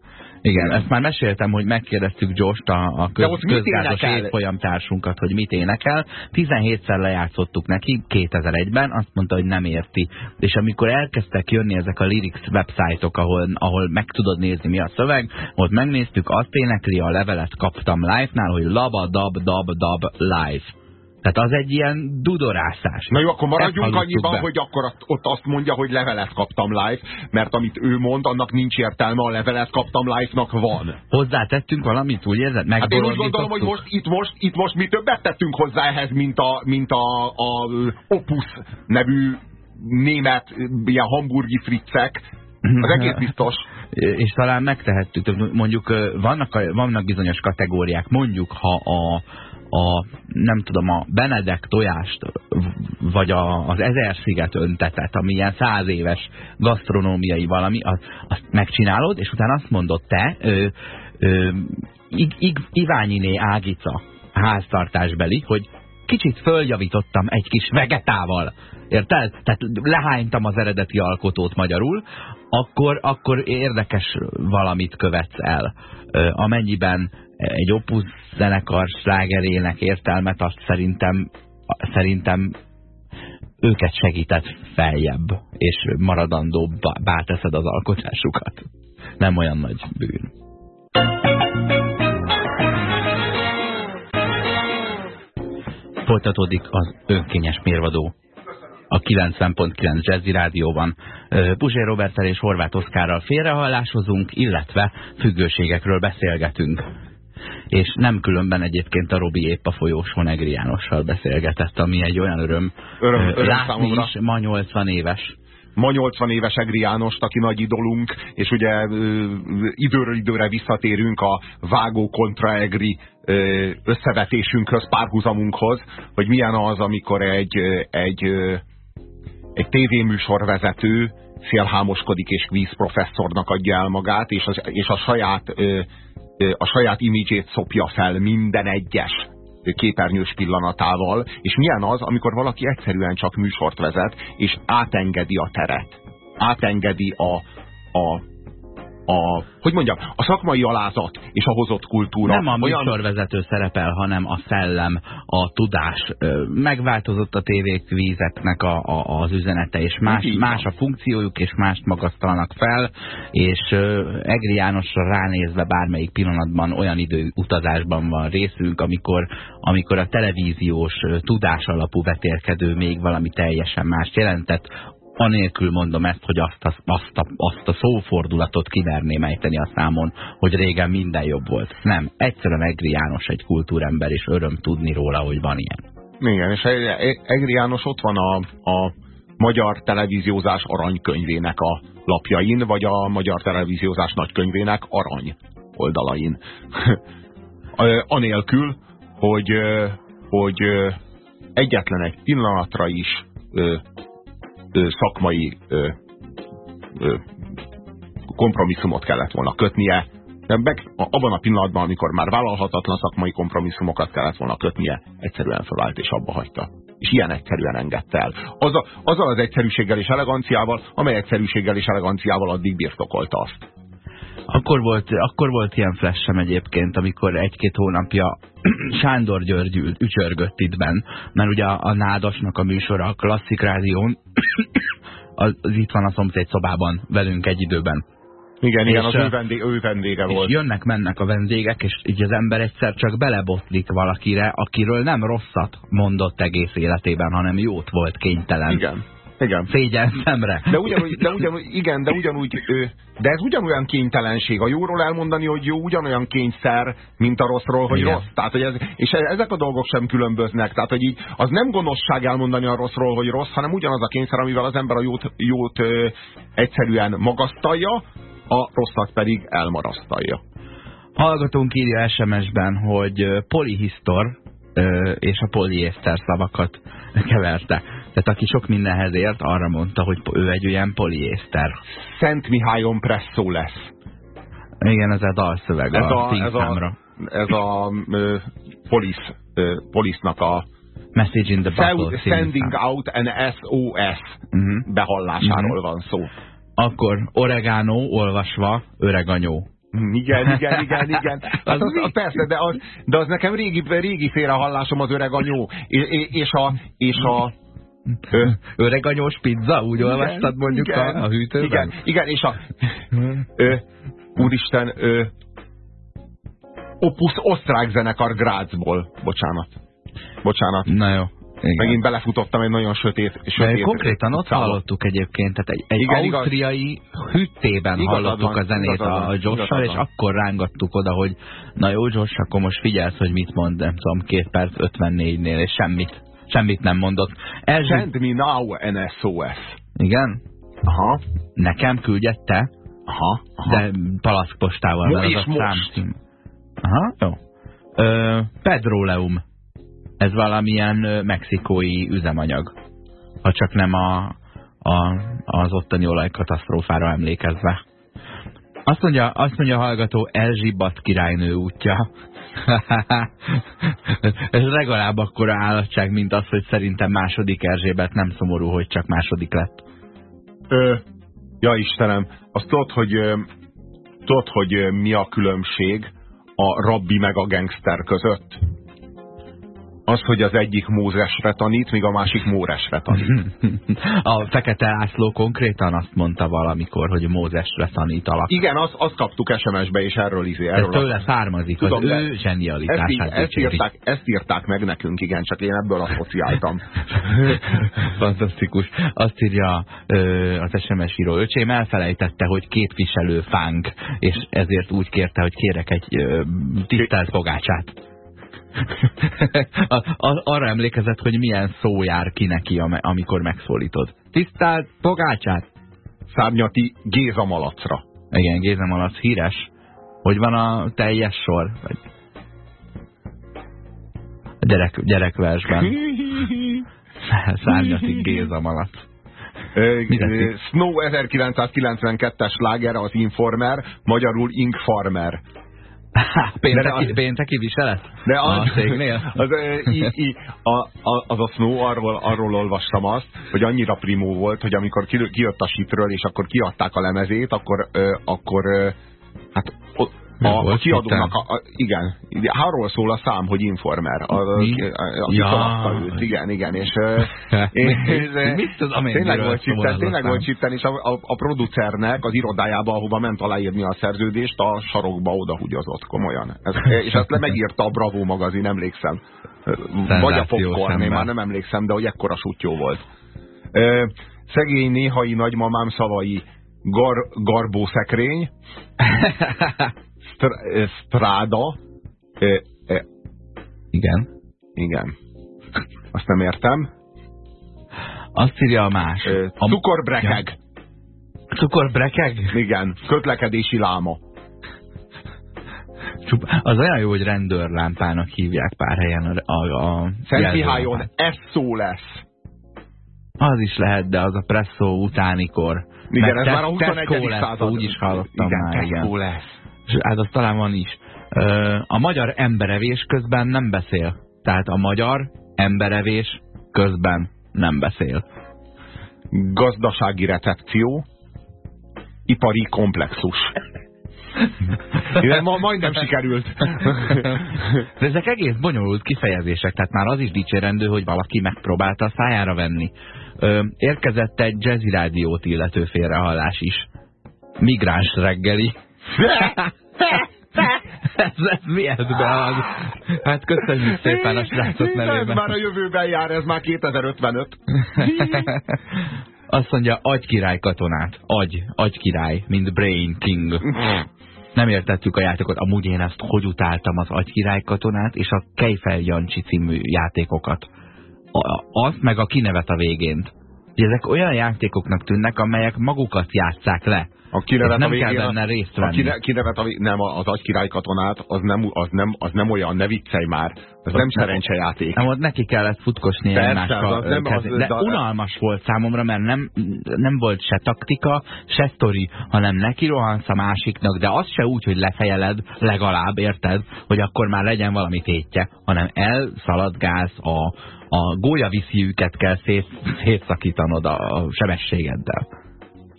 Igen, ezt már meséltem, hogy megkérdeztük Jost a, a köz, közgázos évfolyam társunkat, hogy mit énekel. 17-szer lejátszottuk neki 2001-ben, azt mondta, hogy nem érti. És amikor elkezdtek jönni ezek a lyrics websájtok, ahol, ahol meg tudod nézni mi a szöveg, ott megnéztük, azt énekli, a levelet kaptam live-nál, hogy laba dab dab dab live. Tehát az egy ilyen dudorászás. Na jó, akkor maradjunk annyiban, be. hogy akkor ott azt mondja, hogy levelet kaptam live, mert amit ő mond, annak nincs értelme, a levelet kaptam live-nak van. Hozzátettünk valamit, úgy érzed? Hát én úgy gondolom, hogy most, itt, most, itt most mi többet tettünk hozzá ehhez, mint a, mint a, a Opus nevű német ilyen hamburgi friccek, az egész biztos. [laughs] És talán megtehettük, mondjuk vannak, vannak bizonyos kategóriák, mondjuk ha a, a nem tudom, a Benedek tojást, vagy a, az ezer sziget öntetet, ami ilyen száz éves gasztronómiai valami, azt, azt megcsinálod, és utána azt mondod te, ö, ö, Ig, Ig, Iványiné Ágica háztartásbeli, hogy kicsit följavítottam egy kis vegetával. Érted? Tehát lehánytam az eredeti alkotót magyarul, akkor, akkor érdekes valamit követsz el. Amennyiben egy opus zenekar slágerének értelmet, azt szerintem, szerintem őket segített feljebb, és maradandóbbá teszed az alkotásukat. Nem olyan nagy bűn. Folytatódik az önkényes mérvadó a 90.9 Jazzy Rádióban. Puzsé Robertel és Horváth Oszkárral félrehallásozunk, illetve függőségekről beszélgetünk. És nem különben egyébként a Robi épp a folyósó Negri Jánossal beszélgetett, ami egy olyan öröm, öröm, öröm látni számomra. is, ma 80 éves ma 80 éves Egri Jánost, aki nagy idolunk, és ugye időről időre visszatérünk a vágó kontra Egri összevetésünkhöz, párhuzamunkhoz, hogy milyen az, amikor egy, egy, egy tévéműsorvezető félhámoskodik és vízprofesszornak adja el magát, és, az, és a saját a saját imidzsét szopja fel minden egyes képernyős pillanatával, és milyen az, amikor valaki egyszerűen csak műsort vezet, és átengedi a teret. Átengedi a, a, a, hogy mondjam, a szakmai alázat és a hozott kultúra. Nem a műsorvezető olyan... szerepel, hanem a szellem, a tudás. Megváltozott a tévékvízeknek a, a, az üzenete, és más, más a funkciójuk, és mást magasztalnak fel, és Egri Jánosra ránézve bármelyik pillanatban olyan időutazásban van részünk, amikor, amikor a televíziós tudás alapú vetélkedő még valami teljesen más jelentett, anélkül mondom ezt, hogy azt a, azt a, azt a szófordulatot kiverném ejteni a számon, hogy régen minden jobb volt. Nem, egyszerűen Egri János egy kultúrember, és öröm tudni róla, hogy van ilyen. Igen, és Egri János ott van a, a magyar televíziózás aranykönyvének a lapjain, vagy a magyar televíziózás nagykönyvének arany oldalain. [laughs] Anélkül, hogy, hogy egyetlen egy pillanatra is szakmai ö, ö, kompromisszumot kellett volna kötnie, de meg, abban a pillanatban, amikor már vállalhatatlan szakmai kompromisszumokat kellett volna kötnie, egyszerűen felállt és abba hagyta. És ilyen egyszerűen engedte el. Az a, azzal az egyszerűséggel és eleganciával, amely egyszerűséggel és eleganciával addig birtokolta azt. Akkor volt, akkor volt ilyen flashem egyébként, amikor egy-két hónapja [clears throat] Sándor György ücsörgött itt benn, mert ugye a, a Nádasnak a műsora a Klasszik Rádión, [clears throat] az, az itt van a szomszéd szobában velünk egy időben. Igen, és, igen, az ő, vendég, ő vendége és volt. jönnek, mennek a vendégek, és így az ember egyszer csak belebotlik valakire, akiről nem rosszat mondott egész életében, hanem jót volt kénytelen. Igen. Igen. Szégyen szemre. De ugyanúgy, de ugyanúgy, igen, de ugyanúgy, de ez ugyanolyan kénytelenség. A jóról elmondani, hogy jó, ugyanolyan kényszer, mint a rosszról, hogy igen. rossz. Tehát, hogy ez, és ezek a dolgok sem különböznek. Tehát, hogy így, az nem gonoszság elmondani a rosszról, hogy rossz, hanem ugyanaz a kényszer, amivel az ember a jót, jót ö, egyszerűen magasztalja, a rosszat pedig elmarasztalja. Hallgatónk írja SMS-ben, hogy polihisztor és a poliészter szavakat keverte. Tehát aki sok mindenhez ért, arra mondta, hogy ő egy olyan poliészter. Szent Mihályon presszó lesz. Igen, ez a dalszöveg ez a, a ez a, ez a ö, polisz, ö, polisznak a Message in the Bubble. Sending out an SOS uh -huh. behallásáról uh -huh. van szó. Akkor oregano olvasva öreganyó. Igen, igen, igen, igen. Hát [laughs] az, az, persze, de az, de az nekem régi, régi félrehallásom az öreg anyó. És, és a, és a Öreganyós pizza, úgy igen, olvastad mondjuk igen, a, a hűtőben? Igen, igen, és a... [laughs] Ö, úristen, ö, Opus osztrák zenekar Grácsból. Bocsánat. Bocsánat. Na jó. Igen. Megint belefutottam egy nagyon sötét... sötét konkrétan ott szállott. hallottuk egyébként, tehát egy, egy Igen, ausztriai igaz. hüttében igazad hallottuk van, a zenét a Josh-sal, és akkor rángattuk oda, hogy na jó Josh, akkor most figyelsz, hogy mit mond, nem tudom, két perc 54-nél, és semmit. Semmit nem mondott. Erzsé... Send me now an SOS. Igen? Aha. Nekem küldjette? Aha. aha. De palackpostával. Mo és most. Aha, jó. Ö, Pedroleum ez valamilyen mexikói üzemanyag. Ha csak nem a, a, az ottani olajkatasztrófára emlékezve. Azt mondja, azt mondja a hallgató Elzsibat királynő útja. [laughs] Ez legalább akkora állatság, mint az, hogy szerintem második Erzsébet nem szomorú, hogy csak második lett. Ö, ja Istenem, azt tudod, hogy, tudod, hogy mi a különbség a rabbi meg a gangster között? Az, hogy az egyik Mózesre tanít, míg a másik Móresre tanít. [laughs] a Fekete László konkrétan azt mondta valamikor, hogy Mózesre tanít alak. Igen, azt, azt kaptuk SMS-be, és erről izé. Erről Ez tőle származik, Tudom, az ő zsenialitását. Ezt, ezt, írták, ezt írták meg nekünk, igen, csak én ebből asszociáltam. [laughs] Fantasztikus. Azt írja ö, az SMS író, öcsém elfelejtette, hogy képviselő fánk, és ezért úgy kérte, hogy kérek egy ö, tisztelt fogácsát. [laughs] Arra emlékezett, hogy milyen szó jár ki neki, amikor megszólítod. Tisztelt Pogácsát! Szárnyati Géza Malacra. Igen, Géza Malac híres. Hogy van a teljes sor? Vagy... Gyerek, gyerekversben. [laughs] [laughs] Szárnyati Géza Malac. Snow 1992-es láger az Informer, magyarul Ink Farmer. [laughs] pénteki, az, pénteki viselet? De az, a cégnél? [laughs] Az, i, i, a, a, az a Snow, arról, arról olvastam azt, hogy annyira primó volt, hogy amikor kijött a sitről, és akkor kiadták a lemezét, akkor, akkor hát a, a kiadónak, a, a, igen, arról szól a szám, hogy informer. A, a, aki ja. őt, igen, igen, és, [laughs] és tudom tényleg volt csitten, tényleg volt csitten, és a, a, a producernek az irodájába, ahova ment aláírni a szerződést, a sarokba odahugyozott komolyan. Ez, és ezt le megírta a Bravo magazin, emlékszem. Vagy a Popcorn, én már nem emlékszem, de hogy ekkora sutyó volt. Szegény néhai nagymamám szavai gar, garbószekrény, [laughs] Strada. E, e, igen. Igen. Azt nem értem. Azt írja a más. E. Cukorbrekeg. Ja. Cukorbrekeg? Igen. Kötlekedési láma. Az olyan jó, hogy rendőrlámpának hívják pár helyen a, a, a Szent Mihályon ez szó lesz. Az is lehet, de az a presszó utánikor. Igen, ez már a 21. század. Úgy is hallottam igen, már. Igen, lesz hát az talán van is. A magyar emberevés közben nem beszél. Tehát a magyar emberevés közben nem beszél. Gazdasági recepció, ipari komplexus. ma majdnem sikerült. De ezek egész bonyolult kifejezések, tehát már az is dicsérendő, hogy valaki megpróbálta a szájára venni. Ö, érkezett egy jazzy rádiót illető félrehallás is. Migráns reggeli ez, ez mi ez be az? Hát köszönjük szépen a srácok nevében. Ez már a jövőben jár, ez már 2055. Azt mondja, agykirály katonát. Agy, agykirály, mint Brain King. Nem értettük a játékot. Amúgy én ezt hogy utáltam az agykirály katonát és a Kejfel Jancsi című játékokat. A, azt meg a kinevet a végént. Ezek olyan játékoknak tűnnek, amelyek magukat játszák le. A kinevet nem a végén, kell benne részt venni. A kine, kinevet a végén, nem, az agykirály katonát, az nem, az, nem, az nem olyan, ne viccelj már. Ez nem szerencsejáték. Nem, ott neki kellett futkosni Persze, egymással. Az nem, az, de, de unalmas volt számomra, mert nem, nem volt se taktika, se sztori, hanem neki rohansz a másiknak, de az se úgy, hogy lefejeled legalább, érted, hogy akkor már legyen valami tétje, hanem elszaladgálsz a, a gólyaviszi őket kell szét, szétszakítanod a, a sebességeddel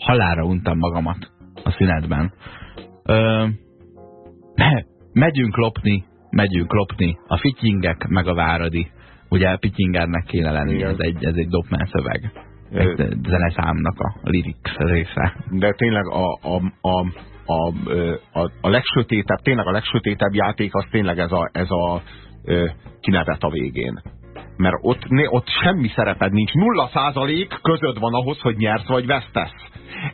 halára untam magamat a szünetben. Ö, megyünk lopni, megyünk lopni, a fityingek meg a váradi. Ugye Pityingernek kéne lenni, ez egy, ez egy dopman szöveg. Egy zeneszámnak a lyrics része. De tényleg a, a, a, a, a, a legsötétebb, tényleg a legsötétebb játék az tényleg ez a, ez a kinevet a végén mert ott, ott semmi szereped nincs. Nulla százalék között van ahhoz, hogy nyersz vagy vesztesz.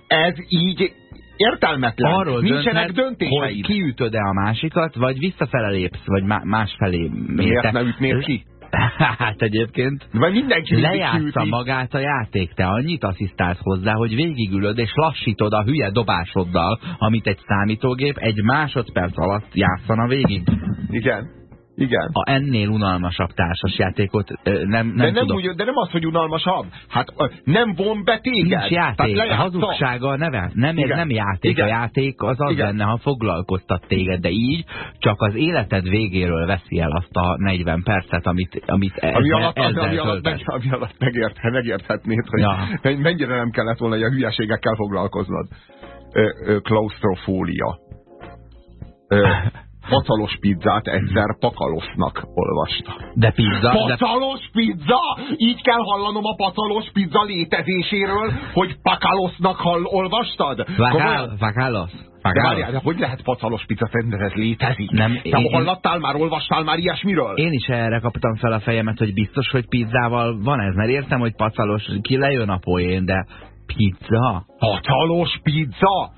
Ez így értelmetlen. Arról Nincsenek döntéseid. Hogy kiütöd-e a másikat, vagy visszafele lépsz, vagy másfelé. Miért ne ütnél ki? [laughs] Hát egyébként Vagy mindenki lejátsza magát a játék. Te annyit asszisztálsz hozzá, hogy végigülöd és lassítod a hülye dobásoddal, amit egy számítógép egy másodperc alatt játszana végig. Igen. Igen. A ennél unalmasabb társasjátékot nem, nem de, nem tudok. úgy, de nem az, hogy unalmasabb. Hát nem von be téged. Nincs játék. A hazugsága a neve. Nem, Igen. nem játék. Igen. A játék az az Igen. lenne, ha foglalkoztat téged, de így csak az életed végéről veszi el azt a 40 percet, amit, amit ami alatt, ezzel ami, alatt, meg, ami alatt megért, megérthetnéd, hogy ja. mennyire nem kellett volna, hogy a hülyeségekkel foglalkoznod. Klaustrofólia [laughs] pacalos pizzát egyszer pakalosznak olvasta. De pizza? Pacalos de... pizza! Így kell hallanom a pacalos pizza létezéséről, hogy pakalosznak hall, olvastad? Vakál, vakálosz. Várjál, de hogy lehet pacalos pizza, szerintem ez létezik? Nem, Te én, hallattál már, olvastál már ilyesmiről? Én is erre kaptam fel a fejemet, hogy biztos, hogy pizzával van ez, mert értem, hogy pacalos, ki lejön a poén, de pizza? Pacalos pizza?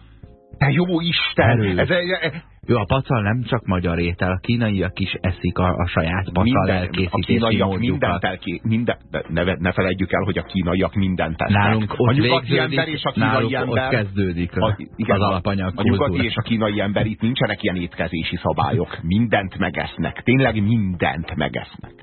Te jó Isten! Ez, ez, jó, a pacal nem csak magyar étel, a kínaiak is eszik a, a saját pacal minden, elkészítési A kínaiak mindent elké, minden, ne, ne felejtjük el, hogy a kínaiak mindent tesznek. Nálunk ott a nyugati ember és a kínai ember, ott kezdődik a, igen, az alapanyag A nyugati és a kínai ember itt nincsenek ilyen étkezési szabályok. Mindent megesznek. Tényleg mindent megesznek.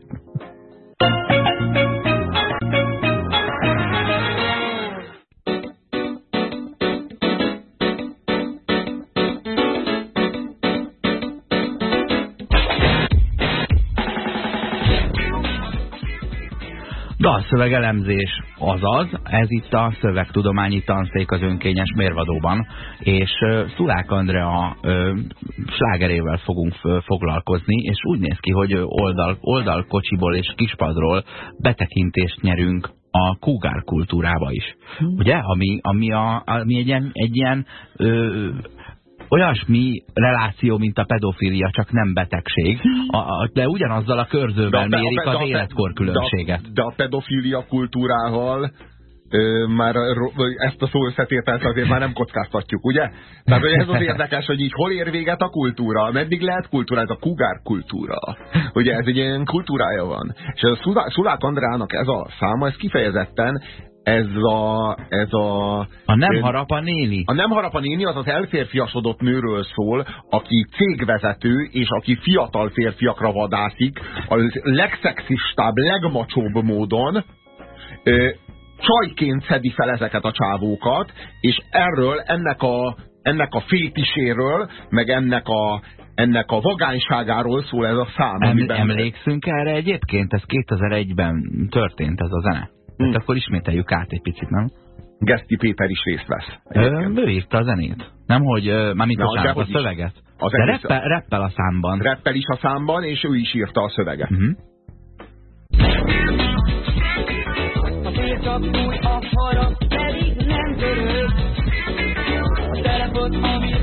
Dalszövegelemzés azaz, ez itt a szövegtudományi tanszék az önkényes mérvadóban, és Szulák Andrea slágerével fogunk foglalkozni, és úgy néz ki, hogy oldal, oldalkocsiból és kispadról betekintést nyerünk a kúgár kultúrába is. Hmm. Ugye? Ami, ami, a, ami egy ilyen, egy ilyen ö, olyasmi reláció, mint a pedofilia, csak nem betegség, a, a, de ugyanazzal a körzővel de, mérik az életkor különbséget. De, de a pedofilia kultúrával ö, már ezt a szó összetételt azért már nem kockáztatjuk, ugye? Tehát hogy ez az érdekes, hogy így hol ér véget a kultúra, meddig lehet kultúra, ez a kugár kultúra. Ugye ez egy ilyen kultúrája van. És a Szulák Andrának ez a száma, ez kifejezetten ez a... Ez a, a nem harap a néni. A nem harap a néni az az elférfiasodott nőről szól, aki cégvezető, és aki fiatal férfiakra vadászik, a legszexistább, legmacsóbb módon, csajként szedi fel ezeket a csávókat, és erről, ennek a, ennek a fétiséről, meg ennek a, ennek a vagányságáról szól ez a szám. Em, emlékszünk erre egyébként? Ez 2001-ben történt ez a zene. Hmm. Hát akkor ismételjük át egy picit, nem? Geszti Péter is részt vesz. Ö, ő írta a zenét. Nem, hogy mármint a, szám, a szöveget. Az de reppel, reppel a számban. Reppel is a számban, és ő is írta a szöveget. Uh -huh. A a harap, pedig nem török. A telefon, amit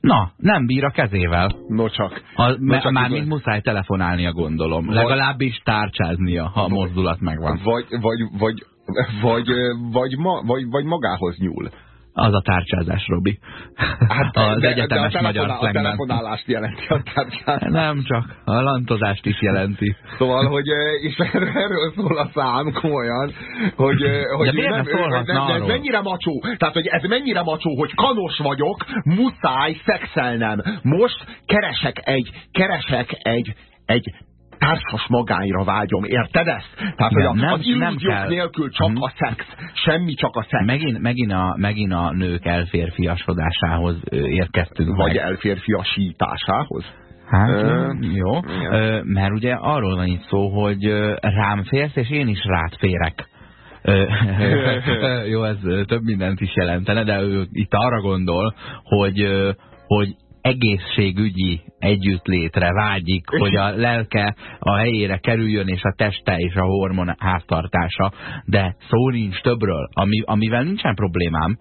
Na, nem bír a kezével. No csak. A, no csak már mind muszáj telefonálnia, gondolom. Vagy, Legalábbis tárcsáznia, ha a mozdulat megvan. Vagy, vagy, vagy vagy, vagy, ma, vagy, vagy magához nyúl. Az a tárcsázás, Robi. Hát, [laughs] az de, egyetemes de a magyar A telefonálást jelenti a tárcsázás. Nem csak, a lantozást is jelenti. Szóval, hogy és erről szól a szám komolyan, hogy, hogy de nem, nem, nem, ez mennyire macsó. Tehát, hogy ez mennyire macsó, hogy kanos vagyok, muszáj szexelnem. Most keresek egy, keresek egy, egy társas magányra vágyom, érted ezt? Tehát, hogy a, nem, az illúziók nem nélkül csak hmm. a szex, semmi csak a szex. Megint, megint, a, megint a nők elférfiasodásához érkeztünk Vagy meg. elférfiasításához. Hát, ö, jó, ö, mert ugye arról van itt szó, hogy rám férsz, és én is rád férek. jó, ez több mindent is jelentene, de ő itt arra gondol, hogy, hogy egészségügyi együttlétre vágyik, hogy a lelke a helyére kerüljön, és a teste és a hormon háztartása, de szó nincs többről, ami, amivel nincsen problémám.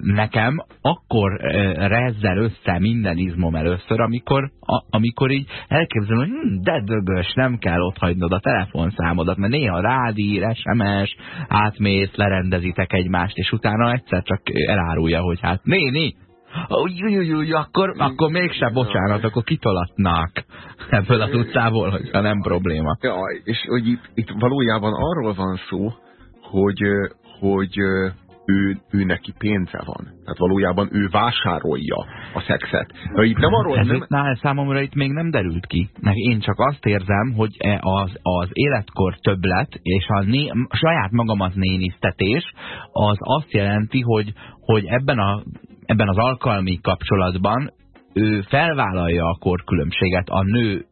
Nekem akkor rezzel össze minden izmom először, amikor, a, amikor így elképzelem, hogy hm, de dögös, nem kell ott hagynod a telefonszámodat, mert néha rádír, SMS, átmész, lerendezitek egymást, és utána egyszer csak elárulja, hogy hát néni, akkor, akkor mégse bocsánat, akkor kitolatnak ebből az utcából, hogyha nem probléma. Ja, és hogy itt, itt valójában arról van szó, hogy, hogy ő, ő neki pénze van. Tehát valójában ő vásárolja a szexet. De itt nem arról, Ez nem... Itt, na, számomra itt még nem derült ki. Én csak azt érzem, hogy e az, az életkor többlet, és a né, saját magamat nénisztetés, az azt jelenti, hogy, hogy ebben a ebben az alkalmi kapcsolatban ő felvállalja a korkülönbséget a nő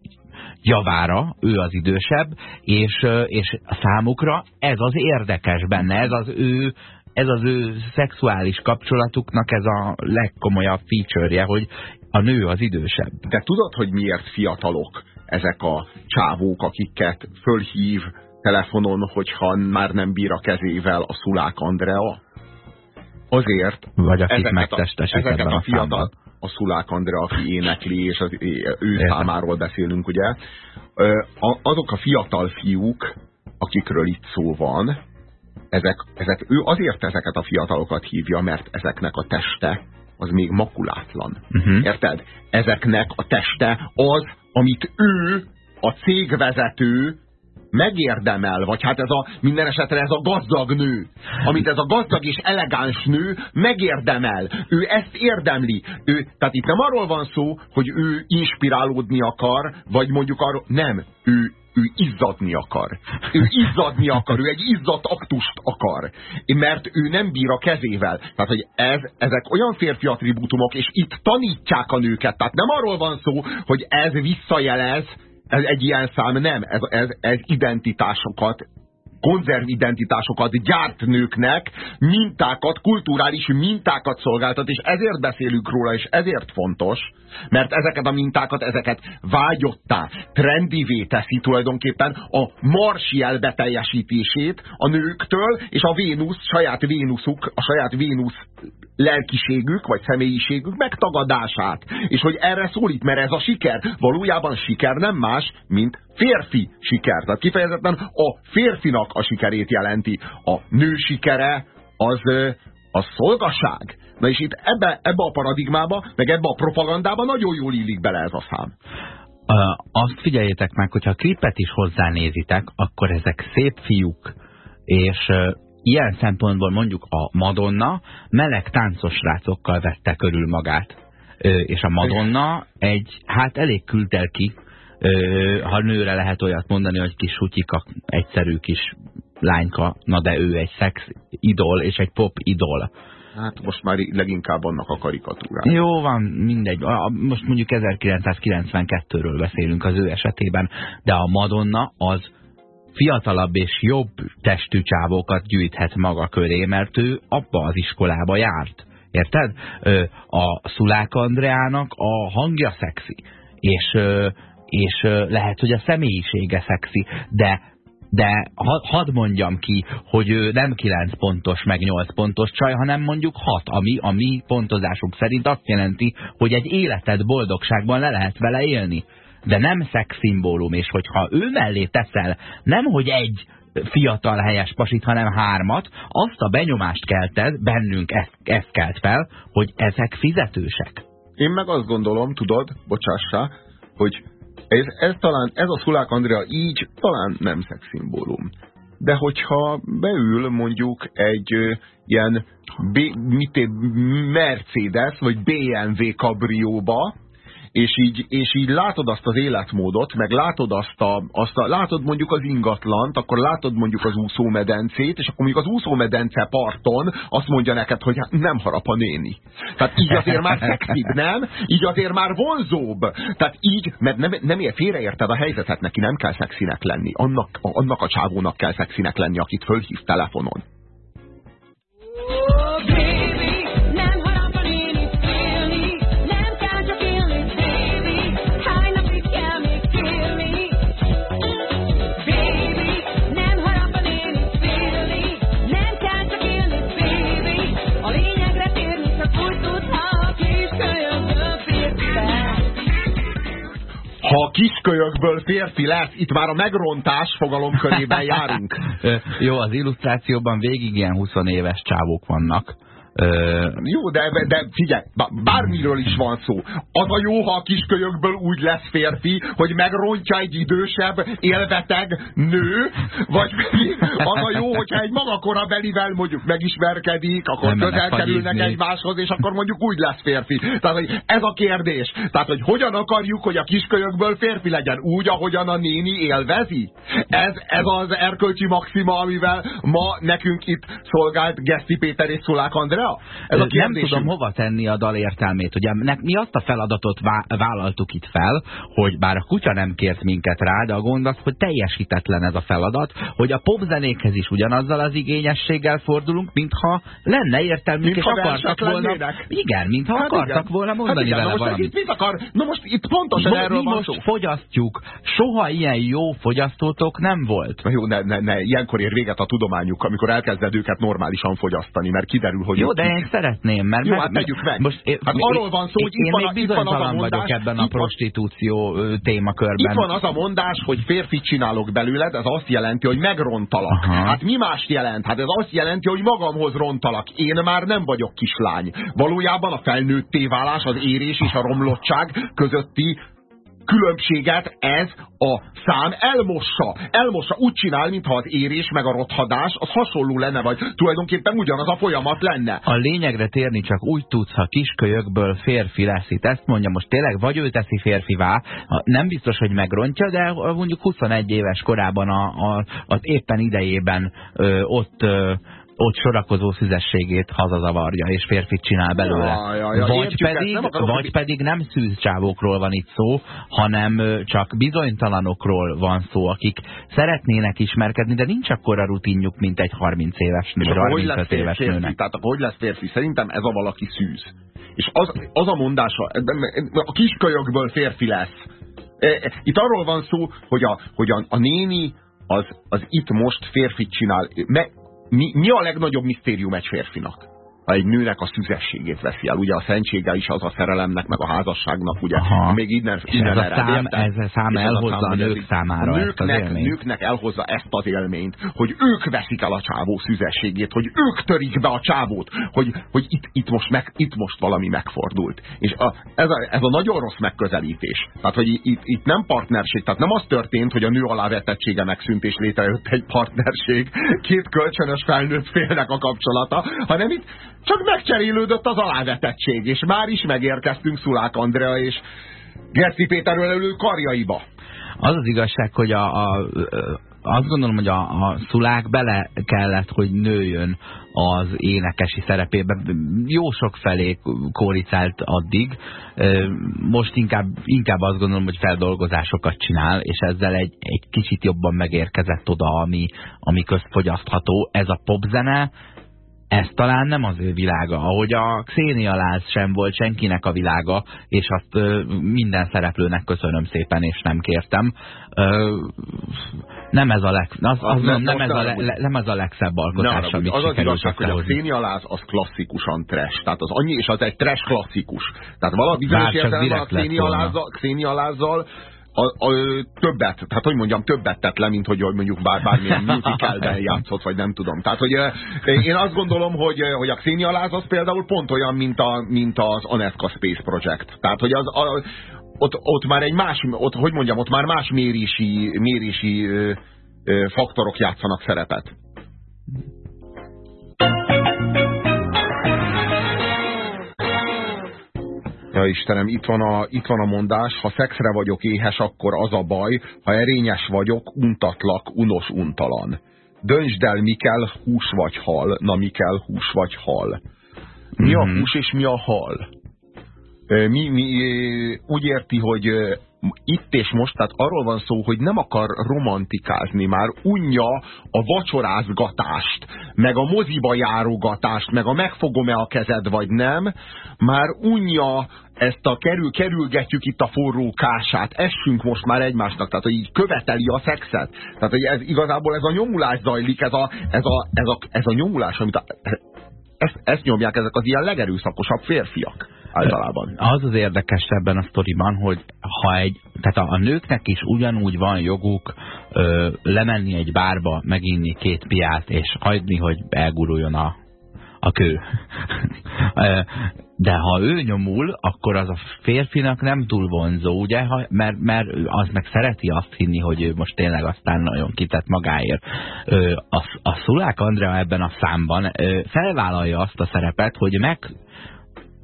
javára, ő az idősebb, és, és számukra ez az érdekes benne, ez az ő ez az ő szexuális kapcsolatuknak ez a legkomolyabb feature-je, hogy a nő az idősebb. De tudod, hogy miért fiatalok ezek a csávók, akiket fölhív telefonon, hogyha már nem bír a kezével a Szulák Andrea? Azért Vagy akik megtestesít ezeket a fiatal, a Szulák Andrea, aki énekli, és az, ő Értem. számáról beszélünk, ugye, azok a fiatal fiúk, akikről itt szó van, ezek, ezek, ő azért ezeket a fiatalokat hívja, mert ezeknek a teste az még makulátlan. Uh mhm. -huh. Érted? Ezeknek a teste az, amit ő, a cégvezető megérdemel, vagy hát ez a minden esetre ez a gazdag nő, amit ez a gazdag és elegáns nő megérdemel. Ő ezt érdemli. Ő, tehát itt nem arról van szó, hogy ő inspirálódni akar, vagy mondjuk arról, nem, ő ő izzadni akar. Ő izzadni akar, ő egy izzadt aktust akar. Mert ő nem bír a kezével. Tehát, hogy ez, ezek olyan férfi attribútumok, és itt tanítják a nőket. Tehát nem arról van szó, hogy ez visszajelez, ez egy ilyen szám nem, ez, ez, ez identitásokat konzervidentitásokat gyárt nőknek, mintákat, kulturális mintákat szolgáltat, és ezért beszélünk róla, és ezért fontos, mert ezeket a mintákat, ezeket vágyottá, trendivé teszi tulajdonképpen a marsi elbeteljesítését a nőktől, és a Vénusz, saját Vénuszuk, a saját Vénusz lelkiségük, vagy személyiségük megtagadását. És hogy erre szólít, mert ez a siker. Valójában siker nem más, mint férfi siker. Tehát kifejezetten a férfinak a sikerét jelenti. A nő sikere az a szolgaság. Na és itt ebbe, ebbe a paradigmába, meg ebbe a propagandába nagyon jól illik bele ez a szám. Azt figyeljétek meg, hogyha a klipet is hozzánézitek, akkor ezek szép fiúk, és ilyen szempontból mondjuk a Madonna meleg táncos rácokkal vette körül magát. És a Madonna egy, hát elég küldtel ki, ha nőre lehet olyat mondani, hogy kis hutyika, egyszerű kis lányka, na de ő egy szex idol és egy pop idol. Hát most már leginkább annak a karikatúrája. Jó van, mindegy. Most mondjuk 1992-ről beszélünk az ő esetében, de a Madonna az fiatalabb és jobb testű csávókat gyűjthet maga köré, mert ő abba az iskolába járt. Érted? A Szulák Andreának a hangja szexi. És és lehet, hogy a személyisége szexi, de de hadd mondjam ki, hogy ő nem 9 pontos, meg 8 pontos csaj, hanem mondjuk 6, ami a mi pontozásunk szerint azt jelenti, hogy egy életed boldogságban le lehet vele élni. De nem szexszimbólum, és hogyha ő mellé teszel, nem hogy egy fiatal helyes pasit, hanem hármat, azt a benyomást kelted, bennünk ezt, ezt kelt fel, hogy ezek fizetősek. Én meg azt gondolom, tudod, bocsássa, hogy ez, ez talán, ez a Szulák Andrea így talán nem szexszimbólum. De hogyha beül mondjuk egy ö, ilyen B, mit, Mercedes vagy BMW kabrióba, és így, és így látod azt az életmódot, meg látod azt a, azt a, látod mondjuk az ingatlant, akkor látod mondjuk az úszómedencét, és akkor mondjuk az úszómedence parton azt mondja neked, hogy hát nem harap a néni. Tehát így azért már szexibb, nem? Így azért már vonzóbb. Tehát így, mert nem, nem ér, félreérted a helyzetet, neki nem kell szexinek lenni. Annak, annak a csávónak kell szexinek lenni, akit fölhív telefonon. Oh, kiskölyökből férfi lesz. Itt már a megrontás fogalomkörében járunk. [laughs] Jó, az illusztrációban végig ilyen 20 éves csávók vannak. Jó, de, de figyelj, bármiről is van szó. Az a jó, ha a kiskölyökből úgy lesz férfi, hogy megrontja egy idősebb, élveteg nő, vagy az a jó, hogyha egy maga belivel mondjuk megismerkedik, akkor nem közel kerülnek egymáshoz, és akkor mondjuk úgy lesz férfi. Tehát, hogy ez a kérdés. Tehát, hogy hogyan akarjuk, hogy a kiskölyökből férfi legyen? Úgy, ahogyan a néni élvezi? Ez, ez az erkölcsi maxima, amivel ma nekünk itt szolgált Geszti Péter és Szulák Andrea? Ja, ez a nem tudom hova tenni a dal értelmét. Ugye mi azt a feladatot vállaltuk itt fel, hogy bár a kutya nem kért minket rá, de a gond az, hogy teljesítetlen ez a feladat, hogy a popzenékhez is ugyanazzal az igényességgel fordulunk, mintha lenne értelmünk, mint és akartak volna... Lennének. Igen, mintha hát akartak igen. volna mondani hát igen, vele valamit. Mit akar? Na most itt pontosan Mo erről mi most szó. fogyasztjuk. Soha ilyen jó fogyasztótok nem volt. Na jó, ne, ne, ne, ilyenkor ér véget a tudományuk, amikor elkezded őket normálisan fogyasztani, mert kiderül, hogy jó, de én szeretném, mert... Jó, hát tegyük meg. Most, hát arról van szó, hogy itt van, a, itt van az a mondás... vagyok ebben a prostitúció témakörben. Itt van az a mondás, hogy férfit csinálok belőled, ez azt jelenti, hogy megrontalak. Aha. Hát mi más jelent? Hát ez azt jelenti, hogy magamhoz rontalak. Én már nem vagyok kislány. Valójában a felnőtté válás, az érés és a romlottság közötti különbséget ez a szám elmossa. Elmossa, úgy csinál, mintha az érés meg a rothadás az hasonló lenne, vagy tulajdonképpen ugyanaz a folyamat lenne. A lényegre térni csak úgy tudsz, ha kiskölyökből férfi lesz. Itt ezt mondja, most tényleg vagy ő teszi férfivá, nem biztos, hogy megrontja, de mondjuk 21 éves korában a, a, az éppen idejében ö, ott ö, ott sorakozó szüzességét hazazavarja, és férfit csinál belőle. Ja, ja, ja, vagy, pedig, nem vagy pedig nem szűzcsávókról van itt szó, hanem csak bizonytalanokról van szó, akik szeretnének ismerkedni, de nincs akkora rutinjuk, mint egy 30 éves nő, 35 éves férfi, nőnek. Tehát akkor hogy lesz férfi? Szerintem ez a valaki szűz. És az, az a mondása, a kiskölyökből férfi lesz. E, e, itt arról van szó, hogy a, hogy a, a néni az, az itt most férfit csinál. Me, mi, mi a legnagyobb misztérium egy férfinak? Ha egy nőnek a szüzességét veszi el. Ugye a szentsége is az a szerelemnek, meg a házasságnak, ugye. Aha. Még innen, innen ez, a szám, ez a szám elhozza a, szám, a nők számára a nőknek, ezt az nőknek elhozza ezt az élményt, hogy ők veszik el a csávó szüzességét, hogy ők törik be a csávót, hogy, hogy itt, itt, most meg, itt most valami megfordult. És a, ez, a, ez a nagyon rossz megközelítés. Tehát, hogy itt, itt nem partnerség, tehát nem az történt, hogy a nő alávetettsége megszűnt és létrejött egy partnerség, két kölcsönös felnőtt félnek a kapcsolata, hanem itt csak megcserélődött az alávetettség, és már is megérkeztünk Szulák Andrea és Gerci Péter ölelő karjaiba. Az az igazság, hogy a, a, azt gondolom, hogy a, a Szulák bele kellett, hogy nőjön az énekesi szerepébe. Jó sok felé kóricált addig. Most inkább, inkább azt gondolom, hogy feldolgozásokat csinál, és ezzel egy, egy kicsit jobban megérkezett oda, ami, ami közfogyasztható. Ez a popzene, ez talán nem az ő világa, ahogy a Xenia Láz sem volt senkinek a világa, és azt minden szereplőnek köszönöm szépen, és nem kértem. Nem ez a, leg, az, az, nem, nem, ez a le, nem ez a legszebb alkotás, amit az az igazság, hogy a Xenia Láz az klasszikusan trash, tehát az annyi, és az egy trash klasszikus. Tehát valami bizonyos értelemben a Xenia Lázzal a, a, többet, tehát hogy mondjam, többet tett le, mint hogy mondjuk bár, bármilyen [laughs] musicalben játszott, vagy nem tudom. Tehát, hogy én azt gondolom, hogy, hogy a Xenia Láz az például pont olyan, mint, a, mint az Aneska Space Project. Tehát, hogy az, a, ott, ott már egy más, ott, hogy mondjam, ott már más mérési, mérési ö, ö, faktorok játszanak szerepet. Ja Istenem, itt van, a, itt van a mondás, ha szexre vagyok éhes, akkor az a baj, ha erényes vagyok, untatlak, unos, untalan. Döntsd el, mi kell hús vagy hal. Na, mi kell hús vagy hal. Mi a mhm. hús és mi a hal? Mi, mi, úgy érti, hogy itt és most, tehát arról van szó, hogy nem akar romantikázni, már unja a vacsorázgatást, meg a moziba járogatást, meg a megfogom-e a kezed, vagy nem, már unja ezt a kerül, kerülgetjük itt a forró kását, essünk most már egymásnak, tehát hogy így követeli a szexet. Tehát hogy ez igazából ez a nyomulás zajlik, ez a, ez a, ez a, ez a nyomulás, amit a, ezt, ezt nyomják ezek az ilyen legerőszakosabb férfiak. Általában. Az az érdekes ebben a sztoriban, hogy ha egy, tehát a, a nőknek is ugyanúgy van joguk ö, lemenni egy bárba, meginni két piát, és hagyni, hogy elguruljon a, a kő. [laughs] De ha ő nyomul, akkor az a férfinak nem túl vonzó, ugye? Mert, mert az meg szereti azt hinni, hogy ő most tényleg aztán nagyon kitett magáért. A, a Szulák Andrea ebben a számban felvállalja azt a szerepet, hogy meg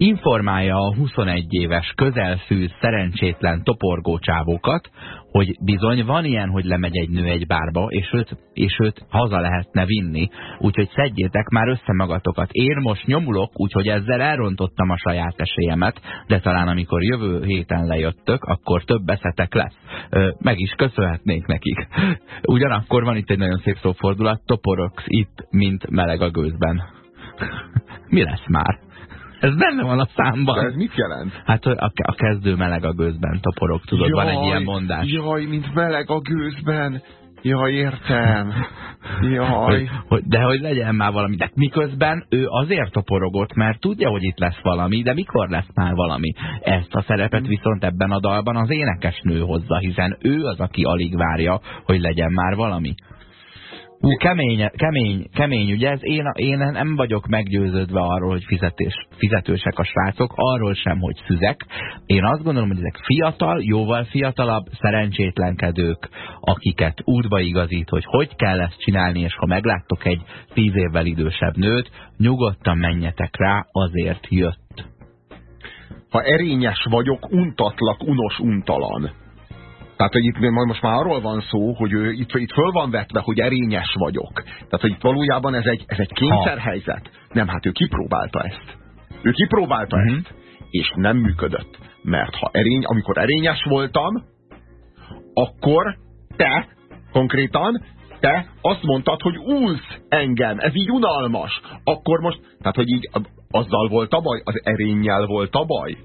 informálja a 21 éves közelszűz szerencsétlen toporgó csávókat, hogy bizony van ilyen, hogy lemegy egy nő egy bárba, és őt, és őt haza lehetne vinni. Úgyhogy szedjétek már össze magatokat. Én most nyomulok, úgyhogy ezzel elrontottam a saját esélyemet, de talán amikor jövő héten lejöttök, akkor több eszetek lesz. Meg is köszönhetnék nekik. [laughs] Ugyanakkor van itt egy nagyon szép szófordulat, toporogsz itt, mint meleg a gőzben. [laughs] Mi lesz már? Ez benne van a számban. De ez mit jelent? Hát a, a kezdő meleg a gőzben toporog, tudod, jaj, van egy ilyen mondás. Jaj, mint meleg a gőzben. Jaj, értem. Jaj. Hogy, de hogy legyen már valami. De miközben ő azért toporogott, mert tudja, hogy itt lesz valami, de mikor lesz már valami? Ezt a szerepet viszont ebben a dalban az énekesnő hozza, hiszen ő az, aki alig várja, hogy legyen már valami. Kemény, kemény, kemény, ugye ez én, én nem vagyok meggyőződve arról, hogy fizetés, fizetősek a srácok, arról sem, hogy szüzek. Én azt gondolom, hogy ezek fiatal, jóval fiatalabb, szerencsétlenkedők, akiket útba igazít, hogy hogy kell ezt csinálni, és ha megláttok egy tíz évvel idősebb nőt, nyugodtan menjetek rá, azért jött. Ha erényes vagyok, untatlak, unos, untalan tehát, hogy itt most már arról van szó, hogy ő, itt, itt föl van vetve, hogy erényes vagyok. Tehát, hogy itt valójában ez egy, ez egy kényszerhelyzet. Nem, hát ő kipróbálta ezt. Ő kipróbálta uh mhm. -huh. ezt, és nem működött. Mert ha erény, amikor erényes voltam, akkor te konkrétan te azt mondtad, hogy úlsz engem, ez így unalmas. Akkor most, tehát hogy így azzal volt a baj, az erénnyel volt a baj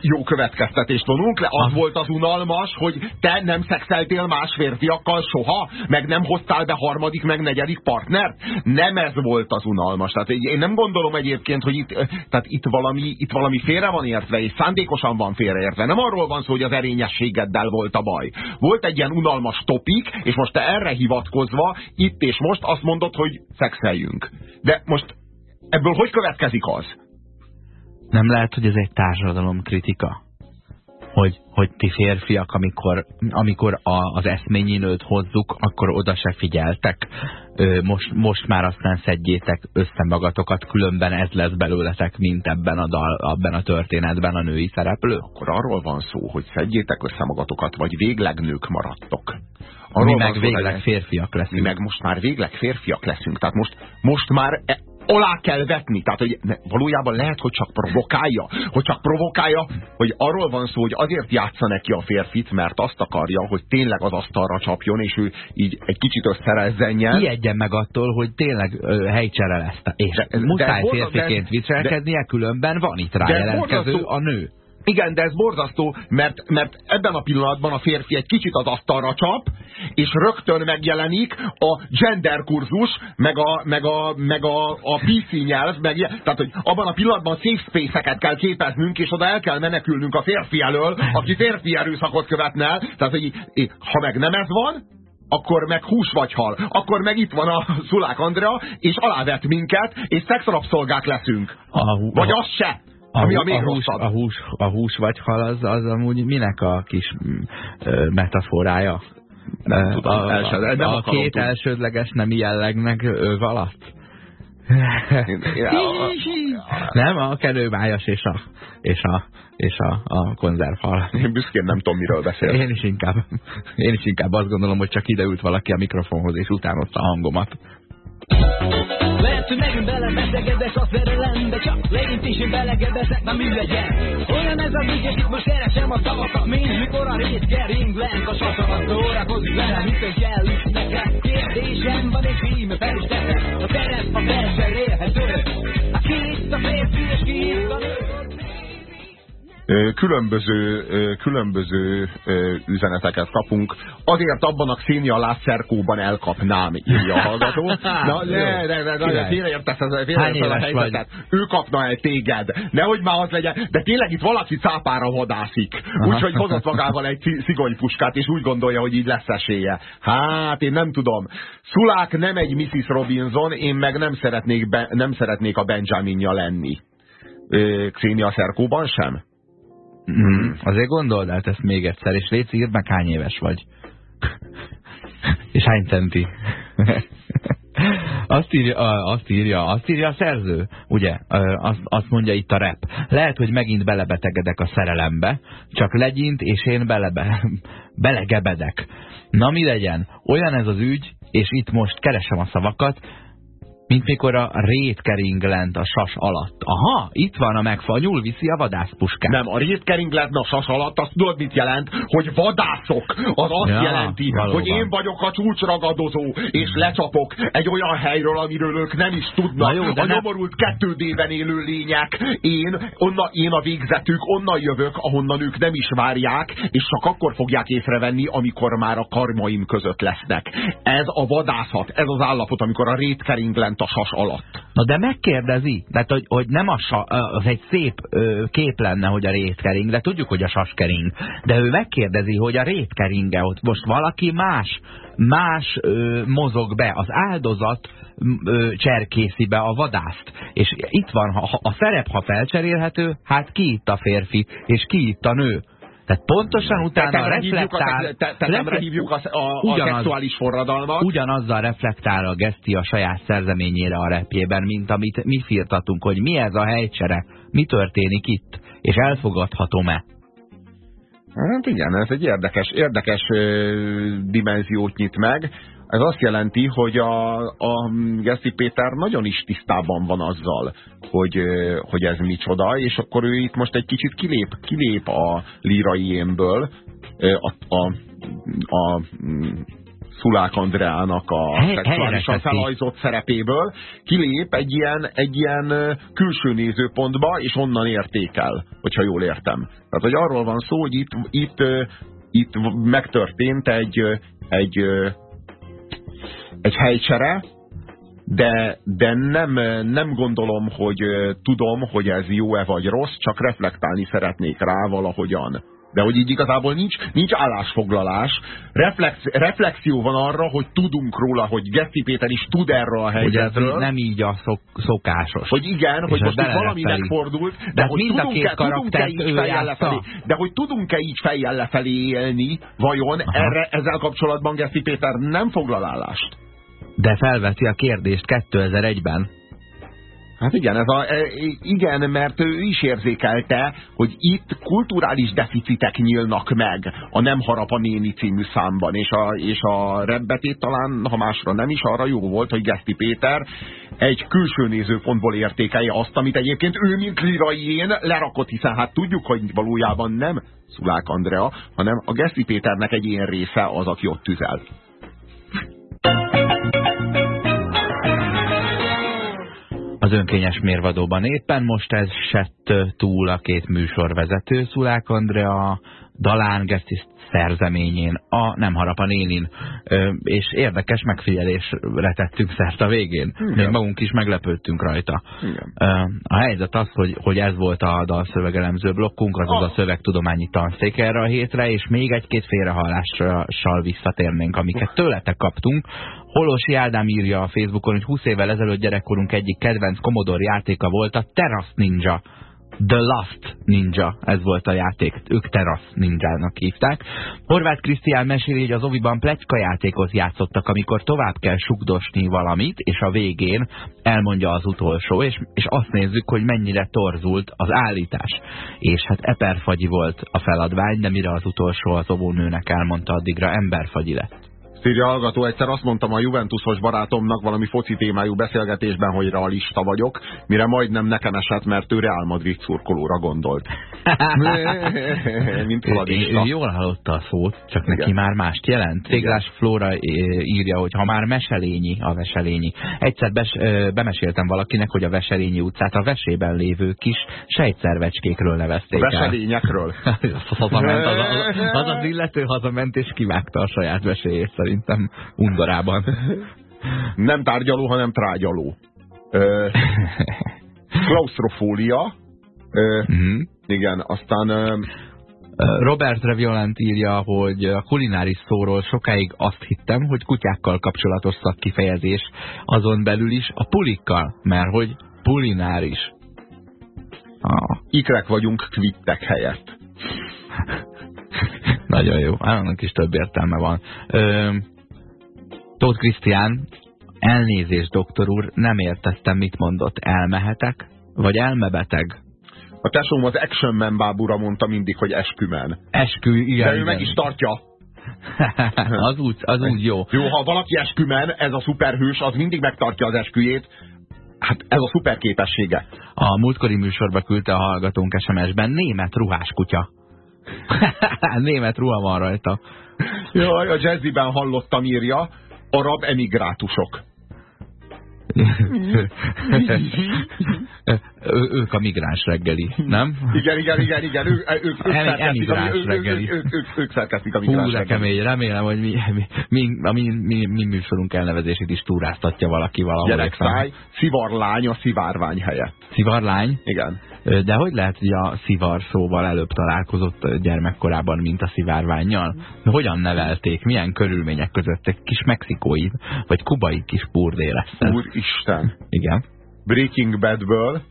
jó következtetést vonunk le. Az volt az unalmas, hogy te nem szexeltél más férfiakkal soha, meg nem hoztál be harmadik, meg negyedik partnert. Nem ez volt az unalmas. Tehát én nem gondolom egyébként, hogy itt, tehát itt, valami, itt valami félre van értve, és szándékosan van félreértve. Nem arról van szó, hogy az erényességeddel volt a baj. Volt egy ilyen unalmas topik, és most te erre hivatkozva, itt és most azt mondod, hogy szexeljünk. De most ebből hogy következik az? Nem lehet, hogy ez egy társadalom kritika? Hogy, hogy ti férfiak, amikor, amikor a, az eszményi nőt hozzuk, akkor oda se figyeltek. Most, most már aztán szedjétek össze magatokat, különben ez lesz belőletek, mint ebben a, dal, ebben a történetben a női szereplő. Akkor arról van szó, hogy szedjétek össze magatokat, vagy végleg nők maradtok. Arról mi meg végleg férfiak leszünk. Mi meg most már végleg férfiak leszünk. Tehát most, most már e alá kell vetni. Tehát, hogy ne, valójában lehet, hogy csak provokálja. Hogy csak provokálja, hogy arról van szó, hogy azért játsza neki a férfit, mert azt akarja, hogy tényleg az asztalra csapjon, és ő így egy kicsit összerezzenjen. Ijedjen meg attól, hogy tényleg ö, helycsere lesz. És de, muszáj de, férfiként viselkednie, különben van itt rájelentkező a nő. Igen, de ez borzasztó, mert, mert ebben a pillanatban a férfi egy kicsit az asztalra csap, és rögtön megjelenik a gender kurzus, meg a, meg a, meg a, a PC nyelv, meg, tehát hogy abban a pillanatban safe space-eket kell képeznünk, és oda el kell menekülnünk a férfi elől, aki férfi erőszakot követne el. Tehát, hogy ha meg nem ez van, akkor meg hús vagy hal, akkor meg itt van a Szulák Andrea, és alávet minket, és szexrapszolgák leszünk. A, vagy az se. Ami a, a, a, hús, a, hús, a hús vagy hal az, az amúgy minek a kis ö, metaforája? Nem a, tudom, a, elsőd, nem a, a két tud. elsődleges nemi jellegnek öv alatt? nem, a kenőmájas és a, és a, és a, a konzervhal. Én büszkén nem tudom, miről beszél. Én is inkább, én is inkább azt gondolom, hogy csak ideült valaki a mikrofonhoz, és utánozta a hangomat. Lehet, hogy megint belebeszegedek a szerelembe Csak legint is én belegedezek, na mi legyen? Olyan ez a víz, itt most keresem a szavakat. Mint mikor a rész kering lent a sasakat Szórakozik velem, mint hogy kell is nekem Kérdésem van egy cím, fel is teszem A terep a versen élhető A két a férfi és ki a nő különböző, különböző üzeneteket kapunk. Azért abban a Xenia Lászerkóban elkapnám, írja a hallgató. [laughs] Na, ne, ne, ne, ne, félreértesz a helyzetet. Ő kapna el téged. Nehogy már az legyen. De tényleg itt valaki cápára vadászik. Úgyhogy hozott magával egy szigonypuskát, és úgy gondolja, hogy így lesz esélye. Hát, én nem tudom. Szulák nem egy Mrs. Robinson, én meg nem szeretnék, be, nem szeretnék a Benjaminja lenni. Xenia Szerkóban sem? Mm. [laughs] Azért gondold el ezt még egyszer, és légy írd meg hány éves vagy. [laughs] és hány centi. [laughs] azt, írja, azt írja, azt írja a szerző, ugye? Azt, azt mondja itt a rep. Lehet, hogy megint belebetegedek a szerelembe, csak legyint, és én belebe, belegebedek. Na mi legyen? Olyan ez az ügy, és itt most keresem a szavakat, mint mikor a rétkering lent a sas alatt. Aha, itt van a megfa, a nyúl viszi a vadászpuskát. Nem, a rétkering lent a sas alatt, azt tudod mit jelent? Hogy vadászok. Az azt ja, jelenti, valóban. hogy én vagyok a csúcsragadozó, és hmm. lecsapok egy olyan helyről, amiről ők nem is tudnak. jó, de a nyomorult kettődében élő lények. Én, onna, én a végzetük, onnan jövök, ahonnan ők nem is várják, és csak akkor fogják észrevenni, amikor már a karmaim között lesznek. Ez a vadászat, ez az állapot, amikor a rétkering lent a sas alatt. Na de megkérdezi, tehát hogy, hogy nem a sa, az egy szép kép lenne, hogy a rétkering, de tudjuk, hogy a saskering. De ő megkérdezi, hogy a rétkeringe ott most valaki más, más ö, mozog be, az áldozat ö, cserkészi be a vadászt. És itt van, ha, a szerep, ha felcserélhető, hát ki itt a férfi, és ki itt a nő. Tehát pontosan utána reflektál... Tetemre hívjuk a, a, ugyanaz, a szexuális forradalmat. Ugyanazzal reflektál a Geszti a saját szerzeményére a repjében, mint amit mi firtatunk, hogy mi ez a helycsere, mi történik itt, és elfogadhatom-e. Hát igen, ez egy érdekes, érdekes ö, dimenziót nyit meg. Ez azt jelenti, hogy a, a Geszti Péter nagyon is tisztában van azzal, hogy, hogy ez micsoda, és akkor ő itt most egy kicsit kilép, kilép a lírai émből, a, a, a Szulák Andreának a Hely, szexuálisan felajzott szerepéből, kilép egy ilyen, egy ilyen külső nézőpontba, és onnan értékel, hogyha jól értem. Tehát, hogy arról van szó, hogy itt, itt, itt megtörtént egy, egy egy helycsere, de, de nem, nem gondolom, hogy tudom, hogy ez jó-e vagy rossz, csak reflektálni szeretnék rá valahogyan. De hogy így igazából nincs, nincs állásfoglalás, reflex, reflexió van arra, hogy tudunk róla, hogy Geszti Péter is tud erről a helyzetről. Hogy ez nem így a szok, szokásos. Hogy igen, hogy most itt valami megfordult, de, de hogy tudunk-e tudunk -e így fejjel lefelé, de hogy tudunk-e így fejjel lefelé élni, vajon erre, ezzel kapcsolatban Geszti Péter nem foglal állást. De felveti a kérdést 2001-ben. Hát igen, ez a, e, igen, mert ő is érzékelte, hogy itt kulturális deficitek nyílnak meg a Nem harap a néni című számban, és a, és a rebbetét talán, ha másra nem is, arra jó volt, hogy Geszti Péter egy külső nézőpontból értékelje azt, amit egyébként ő, mint lirai én lerakott, hiszen hát tudjuk, hogy valójában nem Szulák Andrea, hanem a Geszti Péternek egy ilyen része az, aki ott tüzel. Az önkényes mérvadóban. Éppen most ez sett túl a két műsorvezető, Szulák Andrea, Dalán Gesztis szerzeményén, a Nem harap a nénin, és érdekes megfigyelésre tettünk szert a végén. Igen. Még magunk is meglepődtünk rajta. Igen. A helyzet az, hogy, hogy ez volt a dalszövegelemző blokkunk, azaz a ah. szövegtudományi tanszék erre a hétre, és még egy-két félrehallással visszatérnénk, amiket tőletek kaptunk. Holosi Ádám írja a Facebookon, hogy 20 évvel ezelőtt gyerekkorunk egyik kedvenc Commodore játéka volt a Terrace Ninja. The Last Ninja, ez volt a játék, ők Terrace Ninjának hívták. Horváth Krisztián meséli, hogy az oviban plecska játékot játszottak, amikor tovább kell sugdosni valamit, és a végén elmondja az utolsó, és, és azt nézzük, hogy mennyire torzult az állítás. És hát eperfagyi volt a feladvány, de mire az utolsó az óvónőnek elmondta, addigra emberfagyi lett. Írja hallgató, egyszer azt mondtam a Juventusos barátomnak valami foci témájú beszélgetésben, hogy realista vagyok, mire majdnem nekem esett, mert ő Real Madrid szurkolóra gondolt. [laughs] Mint Ő jól hallotta a szót, csak Igen. neki már mást jelent. Téglás Flóra írja, hogy ha már meselényi a veselényi. Egyszer bes, bemeséltem valakinek, hogy a Veselényi utcát a vesében lévő kis sejtszervecskékről nevezték el. Veselényekről? [laughs] az, az, az, az az illető hazament és kivágta a saját vesélyét szerintem undorában. [laughs] Nem tárgyaló, hanem trágyaló. [laughs] klaustrofólia. Uh mhm. -huh. Igen, aztán... Robert Reviolent írja, hogy a kulináris szóról sokáig azt hittem, hogy kutyákkal kapcsolatos szakkifejezés, azon belül is a pulikkal, mert hogy pulináris. Ah. Ikrek vagyunk kvittek helyett. [laughs] Nagyon jó, annak is több értelme van. Ö, Tóth Krisztián, elnézés, doktor úr, nem értettem, mit mondott. Elmehetek? Vagy elmebeteg? A tesóm az Action Man bábúra mondta mindig, hogy eskümen. Eskü, igen. De ő igen. meg is tartja. [laughs] az, úgy, az úgy jó. Jó, ha valaki eskümen, ez a szuperhős, az mindig megtartja az esküjét. Hát ez a szuper képessége. A múltkori műsorba küldte a hallgatónk SMS-ben német ruhás kutya. [laughs] német ruha van rajta. Jaj, a jazziben hallottam írja, arab emigrátusok. [laughs] ők a migráns reggeli, nem? Igen, igen, igen, igen. Ők, ők, ők, emigráns reggeli. Ők, ők, ők, ők szerkesztik a migráns Hú, de kemény, remélem, hogy mi, mi, mi, a mi, mi, mi műsorunk elnevezését is túráztatja valaki valahol. Gyerekszáj, szivarlány a szivárvány helyett. Szivarlány? Igen. De hogy lehet, hogy a szivar szóval előbb találkozott gyermekkorában, mint a szivárványjal? Hogyan nevelték? Milyen körülmények között? Egy kis mexikói, vagy kubai kis burdé lesz Úristen! Igen. Breaking Badből,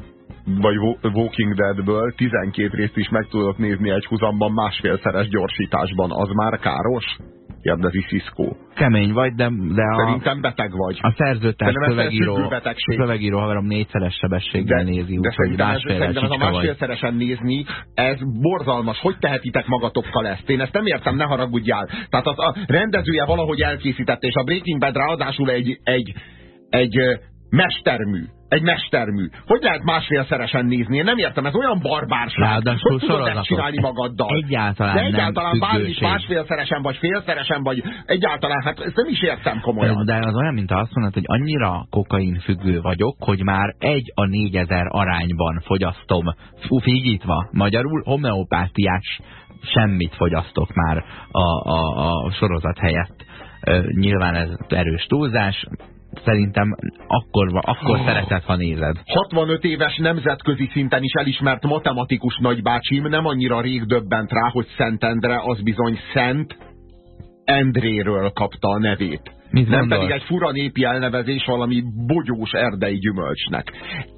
vagy Walking Deadből 12 részt is meg tudok nézni egy húzamban másfélszeres gyorsításban. Az már káros? Kérdezi Cisco. Kemény vagy, de, de a... Szerintem beteg vagy. A szerzőtárs szövegíró, szövegíró haverom négyszeres sebességgel de, nézi, úgyhogy másfél ez a másfélszeresen nézni, ez borzalmas. Hogy tehetitek magatokkal ezt? Én ezt nem értem, ne haragudjál. Tehát az a rendezője valahogy elkészítette, és a Breaking Bad ráadásul egy, egy, egy mestermű egy mestermű. Hogy lehet másfélszeresen nézni? Én nem értem, ez olyan barbárság. Ráadásul hogy tudod ezt csinálni magaddal? Egyáltalán De egyáltalán bármit másfélszeresen, vagy félszeresen, vagy egyáltalán, hát ezt nem is értem komolyan. De az olyan, mint azt mondod, hogy annyira kokain függő vagyok, hogy már egy a négyezer arányban fogyasztom, figítva, magyarul homeopátiás semmit fogyasztok már a, a, a sorozat helyett. Nyilván ez erős túlzás, szerintem akkor, akkor oh. szereted, ha nézed. 65 éves nemzetközi szinten is elismert matematikus nagybácsim nem annyira rég döbbent rá, hogy Szentendre az bizony Szent Endréről kapta a nevét. Mit nem pedig egy fura népi elnevezés valami bogyós erdei gyümölcsnek.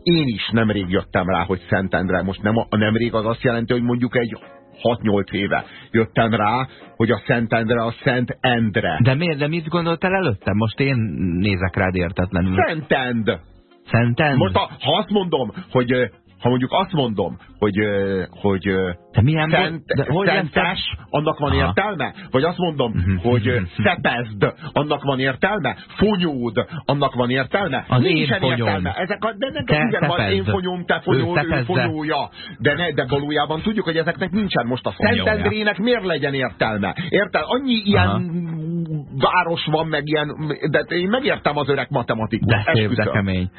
Én is nemrég jöttem rá, hogy Szentendre. Most nem, a nemrég az azt jelenti, hogy mondjuk egy 6-8 éve jöttem rá, hogy a Szent Endre a Szent Endre. De miért? De mit gondoltál előttem? Most én nézek rád értetlenül. Szentend! Szentend? Most a, ha azt mondom, hogy ha mondjuk azt mondom, hogy, hogy de milyen szent, de hogy szentes, annak van Aha. értelme? Vagy azt mondom, mhm. [laughs] hogy szepezd, annak van értelme? Fonyód, annak van értelme? Az Nincsen én értelme. Ezek a, de, de, de igen, van, én fonyom, te fonyó, ő, ő fonyója. De, ne, de valójában tudjuk, hogy ezeknek nincsen most a Szentendrének miért legyen értelme? Értel? Annyi ilyen Aha. város van, meg ilyen, de én megértem az öreg matematikus. De szép, de kemény.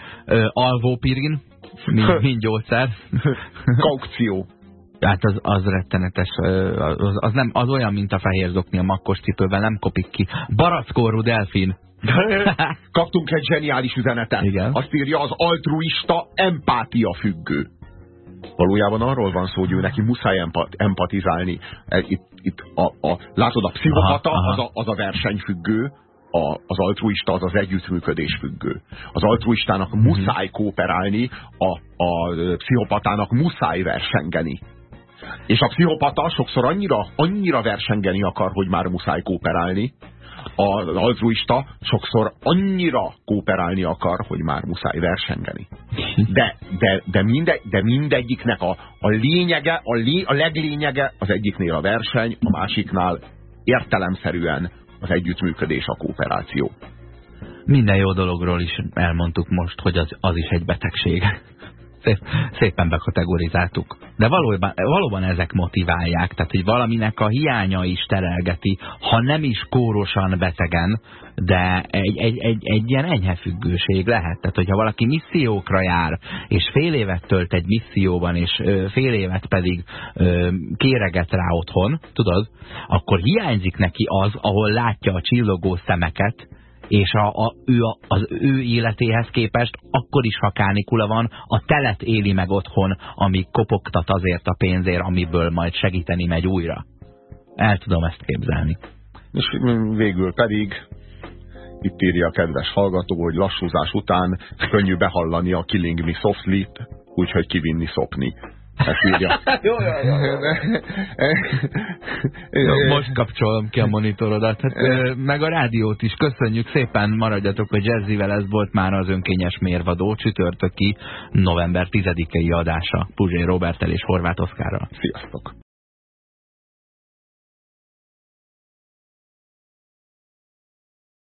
Alvópirgin? Mint, [laughs] mint gyógyszer. Kaukció. Tehát az, az rettenetes, az, az, nem, az olyan, mint a fehér zokni a makkos cipővel, nem kopik ki. Barackkorú delfin. [laughs] Kaptunk egy zseniális üzenetet. Igen. Azt írja, az altruista empátia függő. Valójában arról van szó, hogy ő neki muszáj empatizálni. E, itt, itt a, a, látod, a pszichopata az a, az a versenyfüggő, a, az altruista az az együttműködés függő. Az altruistának mhm. muszáj kooperálni, a, a pszichopatának muszáj versengeni. És a pszichopata sokszor annyira, annyira versengeni akar, hogy már muszáj kooperálni, az altruista sokszor annyira kooperálni akar, hogy már muszáj versengeni. De, de, de, minde, de mindegyiknek a, a lényege, a, lé, a leglényege az egyiknél a verseny, a másiknál értelemszerűen az együttműködés, a kooperáció. Minden jó dologról is elmondtuk most, hogy az, az is egy betegség. Szép, szépen bekategorizáltuk. De valóban, valóban ezek motiválják, tehát hogy valaminek a hiánya is terelgeti, ha nem is kórosan betegen, de egy, egy, egy, egy ilyen enyhe függőség lehet. Tehát, hogyha valaki missziókra jár, és fél évet tölt egy misszióban, és ö, fél évet pedig ö, kéreget rá otthon, tudod, akkor hiányzik neki az, ahol látja a csillogó szemeket, és a, a, ő, a, az ő életéhez képest akkor is, ha kánikula van, a telet éli meg otthon, ami kopogtat azért a pénzért, amiből majd segíteni megy újra. El tudom ezt képzelni. És végül pedig itt írja a kedves hallgató, hogy lassúzás után könnyű behallani a Killing Me Softly-t, úgyhogy kivinni szopni. Ezt írja. [laughs] jó, jó, jó. Most kapcsolom ki a monitorodat. Hát, meg a rádiót is. Köszönjük szépen, maradjatok a Jazzivel, ez volt már az önkényes mérvadó csütörtöki november 10-i adása Puzsé Robertel és Horváth Oszkárral. Sziasztok!